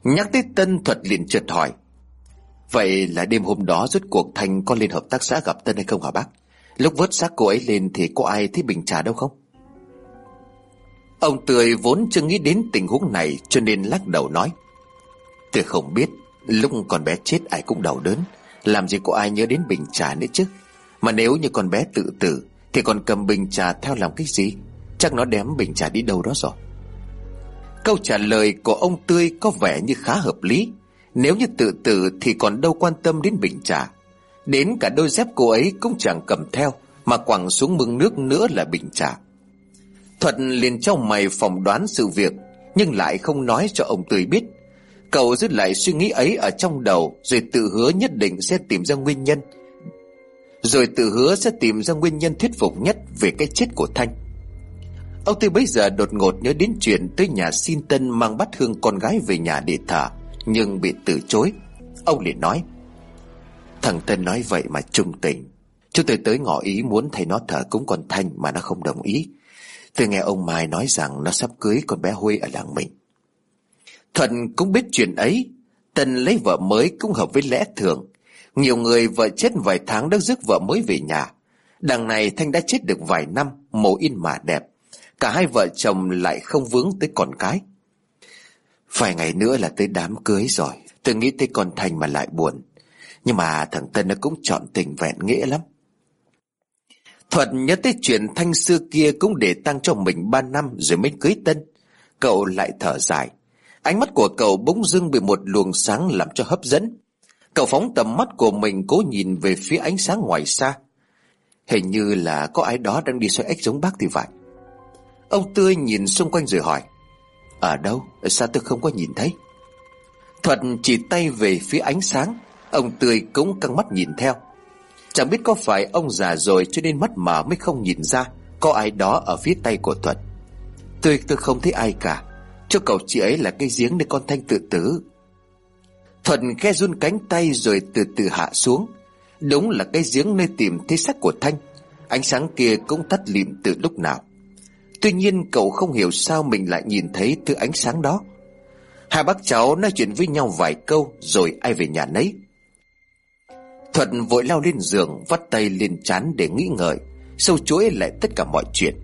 Nhắc tới Tân Thuật liền chợt hỏi, Vậy là đêm hôm đó rốt cuộc thành có lên hợp tác xã gặp Tân hay không hả bác? Lúc vớt xác cô ấy lên thì có ai thấy bình trà đâu không? Ông Tươi vốn chưa nghĩ đến tình huống này cho nên lắc đầu nói. Tôi không biết, Lúc con bé chết ai cũng đau đớn. Làm gì có ai nhớ đến bình trà nữa chứ? Mà nếu như con bé tự tử, Thì còn cầm bình trà theo làm cái gì? Chắc nó đem bình trà đi đâu đó rồi. Câu trả lời của ông Tươi có vẻ như khá hợp lý. Nếu như tự tử thì còn đâu quan tâm đến bình trà. Đến cả đôi dép cô ấy cũng chẳng cầm theo, Mà quẳng xuống mương nước nữa là bình trà. Thuận liền trong mày phỏng đoán sự việc, Nhưng lại không nói cho ông Tươi biết. Cậu dứt lại suy nghĩ ấy ở trong đầu, Rồi tự hứa nhất định sẽ tìm ra nguyên nhân. Rồi tự hứa sẽ tìm ra nguyên nhân thuyết phục nhất Về cái chết của Thanh. Ông tươi bây giờ đột ngột nhớ đến chuyện Tới nhà xin tân mang bắt hương con gái về nhà để thả Nhưng bị từ chối. Ông liền nói, Thằng Tân nói vậy mà trung tình. Chúng tôi tới ngỏ ý muốn thầy nó thở cúng con Thanh Mà nó không đồng ý. Tôi nghe ông Mai nói rằng Nó sắp cưới con bé Huy ở làng mình. Thuận cũng biết chuyện ấy. Tân lấy vợ mới cũng hợp với lẽ thường. Nhiều người vợ chết vài tháng đã rước vợ mới về nhà. Đằng này Thanh đã chết được vài năm, Mồ in mà đẹp. Cả hai vợ chồng lại không vướng tới con cái. Vài ngày nữa là tới đám cưới rồi. Tôi nghĩ tới con Thanh mà lại buồn. Nhưng mà thằng Tân nó cũng chọn tình vẹn nghĩa lắm. Thuận nhớ tới chuyện Thanh xưa kia cũng để tăng cho mình ba năm rồi mới cưới Tân Cậu lại thở dài Ánh mắt của cậu bỗng dưng bị một luồng sáng làm cho hấp dẫn. Cậu phóng tầm mắt của mình cố nhìn về phía ánh sáng ngoài xa. Hình như là có ai đó đang đi xoay ếch giống bác thì vậy. Ông Tươi nhìn xung quanh rồi hỏi. Ở đâu? Sao tôi không có nhìn thấy? Thuận chỉ tay về phía ánh sáng. Ông Tươi cũng căng mắt nhìn theo. Chẳng biết có phải ông già rồi cho nên mắt mở mới không nhìn ra có ai đó ở phía tay của Thuận. Tôi tôi không thấy ai cả. Cho cậu chị ấy là cái giếng để con Thanh tự tử. Thuận khe run cánh tay rồi từ từ hạ xuống. Đúng là cái giếng nơi tìm thấy xác của Thanh. Ánh sáng kia cũng tắt lịm từ lúc nào. Tuy nhiên cậu không hiểu sao mình lại nhìn thấy thứ ánh sáng đó. Hai bác cháu nói chuyện với nhau vài câu Rồi ai về nhà nấy. Thuận vội lao lên giường, Vắt tay lên chán để nghĩ ngợi. Sâu chuỗi lại tất cả mọi chuyện.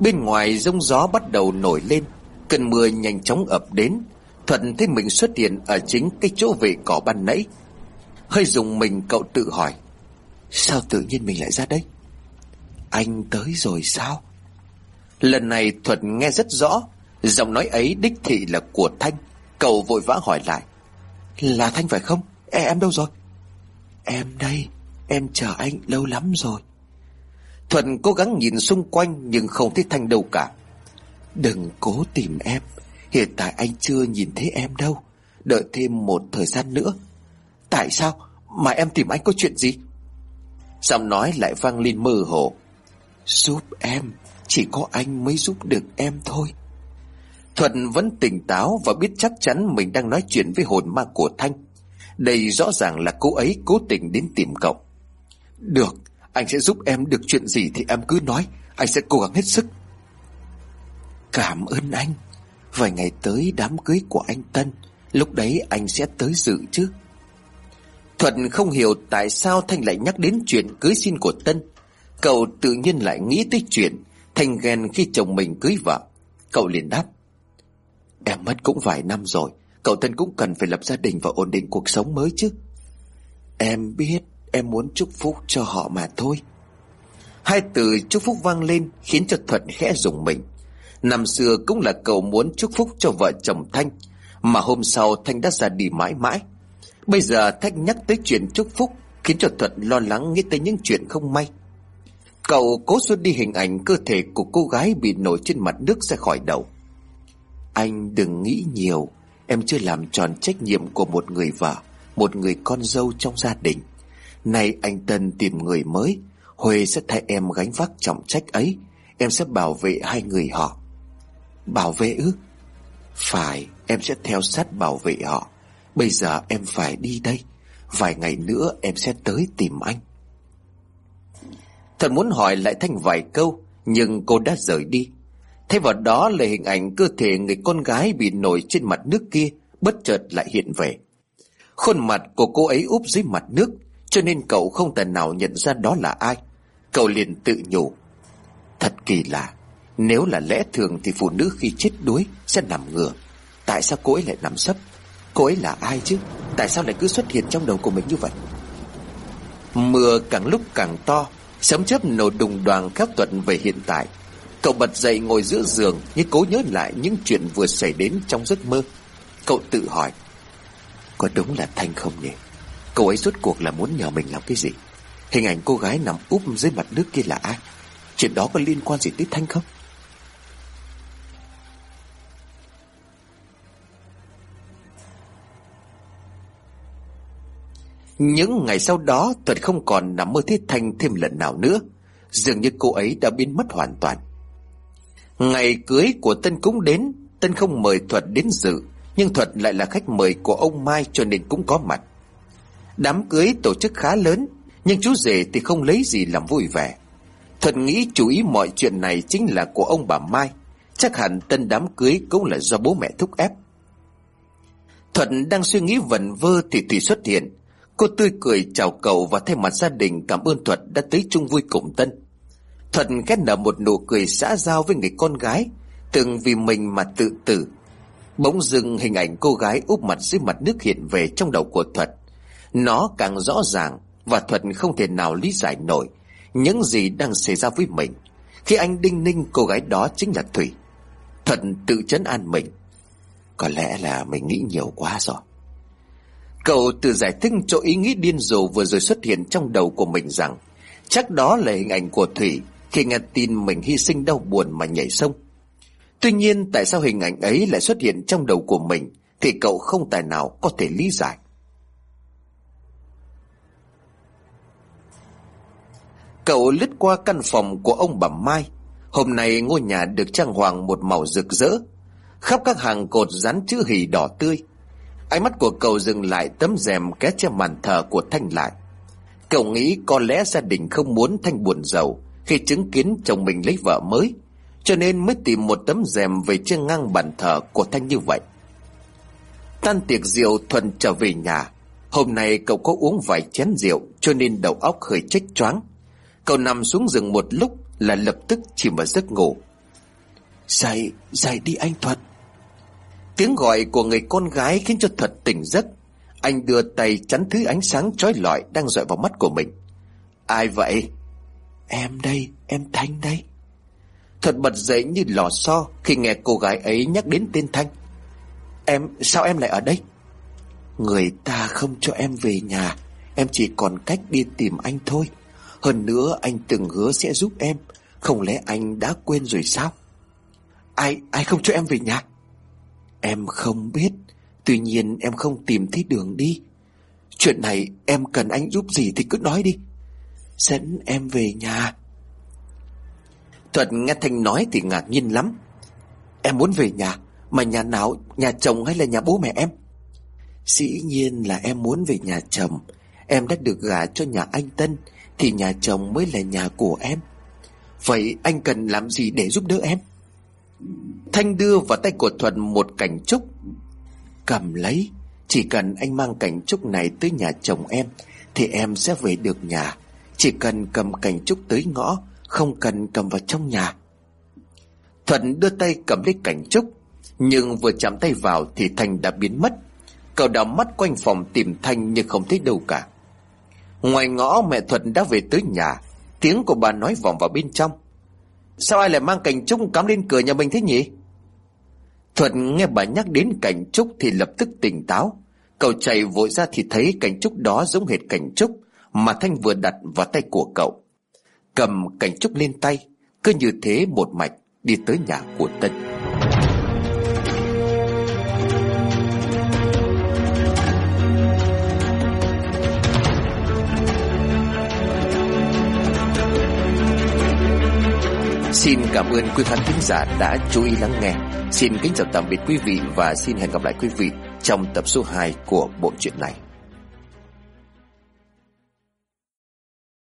Bên ngoài, rông gió bắt đầu nổi lên. Cơn mưa nhanh chóng ập đến. Thuận thấy mình xuất hiện ở chính cái chỗ về cỏ ban nãy. Hơi dùng mình, cậu tự hỏi, Sao tự nhiên mình lại ra đây? Anh tới rồi sao? Lần này Thuật nghe rất rõ Giọng nói ấy đích thị là của Thanh Cậu vội vã hỏi lại Là Thanh phải không Ê, Em đâu rồi Em đây Em chờ anh lâu lắm rồi Thuận cố gắng nhìn xung quanh nhưng không thấy Thanh đâu cả. Đừng cố tìm em, hiện tại anh chưa nhìn thấy em đâu. Đợi thêm một thời gian nữa. Tại sao mà em tìm anh có chuyện gì? Giọng nói lại vang lên mơ hồ. Giúp em, chỉ có anh mới giúp được em thôi. Thuận vẫn tỉnh táo và biết chắc chắn mình đang nói chuyện với hồn ma của Thanh. Đây rõ ràng là cô ấy cố tình đến tìm cậu. Được, anh sẽ giúp em được chuyện gì thì em cứ nói Anh sẽ cố gắng hết sức Cảm ơn anh Vài ngày tới đám cưới của anh Tân Lúc đấy anh sẽ tới dự chứ Thuận không hiểu tại sao Thanh lại nhắc đến chuyện cưới xin của Tân Cậu tự nhiên lại nghĩ tới chuyện Thanh ghen khi chồng mình cưới vợ. Cậu liền đáp, Em mất cũng vài năm rồi, Cậu thân cũng cần phải lập gia đình và ổn định cuộc sống mới chứ. Em biết, Em muốn chúc phúc cho họ mà thôi. Hai từ chúc phúc vang lên Khiến cho Thuận khẽ rùng mình. Năm xưa cũng là cậu muốn chúc phúc cho vợ chồng Thanh, Mà hôm sau Thanh đã ra đi mãi mãi. Bây giờ Thanh nhắc tới chuyện chúc phúc Khiến cho Thuận lo lắng nghĩ tới những chuyện không may. Cậu cố xuất đi hình ảnh cơ thể của cô gái bị nổi trên mặt nước ra khỏi đầu. Anh đừng nghĩ nhiều. Em chưa làm tròn trách nhiệm của một người vợ, Một người con dâu trong gia đình. Nay anh Tân tìm người mới. Huê sẽ thay em gánh vác trọng trách ấy. Em sẽ bảo vệ hai người họ. Bảo vệ ư? Phải, em sẽ theo sát bảo vệ họ. Bây giờ em phải đi đây. Vài ngày nữa em sẽ tới tìm anh. Thật muốn hỏi lại Thanh vài câu, Nhưng cô đã rời đi. Thay vào đó là hình ảnh cơ thể người con gái bị nổi trên mặt nước kia, Bất chợt lại hiện về. Khuôn mặt của cô ấy úp dưới mặt nước, Cho nên cậu không thể nào nhận ra đó là ai. Cậu liền tự nhủ, Thật kỳ lạ, Nếu là lẽ thường thì phụ nữ khi chết đuối Sẽ nằm ngửa, Tại sao cô ấy lại nằm sấp? Cô ấy là ai chứ? Tại sao lại cứ xuất hiện trong đầu của mình như vậy? Mưa càng lúc càng to Sấm chớp nổ đùng đoàn khắp tuần về hiện tại. Cậu bật dậy ngồi giữa giường Như cố nhớ lại những chuyện vừa xảy đến trong giấc mơ. Cậu tự hỏi, Có đúng là Thanh không nhỉ? Cậu ấy rốt cuộc là muốn nhờ mình làm cái gì? Hình ảnh cô gái nằm úp dưới mặt nước kia là ai? Chuyện đó có liên quan gì tới Thanh không? Những ngày sau đó Thuật không còn nằm mơ thấy Thanh thêm lần nào nữa. Dường như cô ấy đã biến mất hoàn toàn. Ngày cưới của Tân cũng đến. Tân không mời Thuật đến dự, Nhưng Thuật lại là khách mời của ông Mai cho nên cũng có mặt. Đám cưới tổ chức khá lớn, Nhưng chú rể thì không lấy gì làm vui vẻ. Thuật nghĩ chú ý mọi chuyện này chính là của ông bà Mai. Chắc hẳn tân đám cưới cũng là do bố mẹ thúc ép. Thuận đang suy nghĩ vẩn vơ thì Thủy xuất hiện. Cô tươi cười chào cậu và thay mặt gia đình cảm ơn Thuật đã tới chung vui cùng Tân. Thuật ghét nở một nụ cười xã giao với người con gái, từng vì mình mà tự tử. Bỗng dưng hình ảnh cô gái úp mặt dưới mặt nước hiện về trong đầu của Thuật. Nó càng rõ ràng và Thuật không thể nào lý giải nổi những gì đang xảy ra với mình. Khi anh đinh ninh cô gái đó chính là Thủy. Thuật tự chấn an mình. Có lẽ là mình nghĩ nhiều quá rồi. Cậu tự giải thích cho ý nghĩ điên rồ vừa rồi xuất hiện trong đầu của mình rằng, chắc đó là hình ảnh của Thủy khi nghe tin mình hy sinh đau buồn mà nhảy sông. Tuy nhiên, tại sao hình ảnh ấy lại xuất hiện trong đầu của mình thì cậu không tài nào có thể lý giải. Cậu lướt qua căn phòng của ông bà Mai. Hôm nay ngôi nhà được trang hoàng một màu rực rỡ. Khắp các hàng cột dán chữ hỷ đỏ tươi. Ánh mắt của cậu dừng lại tấm rèm ké che màn thờ của Thanh lại. Cậu nghĩ có lẽ gia đình không muốn Thanh buồn giàu khi chứng kiến chồng mình lấy vợ mới, cho nên mới tìm một tấm rèm về che ngang bàn thờ của Thanh như vậy. Tan tiệc rượu Thuần trở về nhà. Hôm nay cậu có uống vài chén rượu cho nên đầu óc hơi trách choáng. Cậu nằm xuống giường một lúc là lập tức chìm vào giấc ngủ. Dậy, dậy đi anh Thuật. Tiếng gọi của người con gái khiến cho thật tỉnh giấc. Anh đưa tay chắn thứ ánh sáng chói lọi đang dọi vào mắt của mình. Ai vậy? Em đây, em Thanh đây. thật bật dậy như lò xo khi nghe cô gái ấy nhắc đến tên Thanh. Em, sao em lại ở đây? Người ta không cho em về nhà, em chỉ còn cách đi tìm anh thôi. Hơn nữa anh từng hứa sẽ giúp em, không lẽ anh đã quên rồi sao? Ai, ai không cho em về nhà? Em không biết. Tuy nhiên em không tìm thấy đường đi. Chuyện này em cần anh giúp gì thì cứ nói đi. Dẫn em về nhà. Thuật nghe Thanh nói thì ngạc nhiên lắm. Em muốn về nhà, Mà nhà nào, Nhà chồng hay là nhà bố mẹ em? Dĩ nhiên là em muốn về nhà chồng. Em đã được gả cho nhà anh Tân, Thì nhà chồng mới là nhà của em. Vậy anh cần làm gì để giúp đỡ em? Thanh đưa vào tay của Thuận một cảnh trúc. Cầm lấy, Chỉ cần anh mang cảnh trúc này tới nhà chồng em, Thì em sẽ về được nhà. Chỉ cần cầm cảnh trúc tới ngõ, Không cần cầm vào trong nhà. Thuận đưa tay cầm lấy cảnh trúc, Nhưng vừa chạm tay vào Thì Thanh đã biến mất. Cậu đảo mắt quanh phòng tìm Thanh Nhưng không thấy đâu cả. Ngoài ngõ, mẹ Thuận đã về tới nhà. Tiếng của bà nói vọng vào bên trong. Sao ai lại mang cảnh trúc cắm lên cửa nhà mình thế nhỉ? Thuật nghe bà nhắc đến cảnh trúc thì lập tức tỉnh táo. Cậu chạy vội ra thì thấy cảnh trúc đó giống hệt cảnh trúc Mà Thanh vừa đặt vào tay của cậu. Cầm cảnh trúc lên tay, Cứ như thế một mạch đi tới nhà của Tân. Xin cảm ơn quý khán thính giả đã chú ý lắng nghe. Xin kính chào tạm biệt quý vị và xin hẹn gặp lại quý vị trong tập số 2 của bộ truyện này.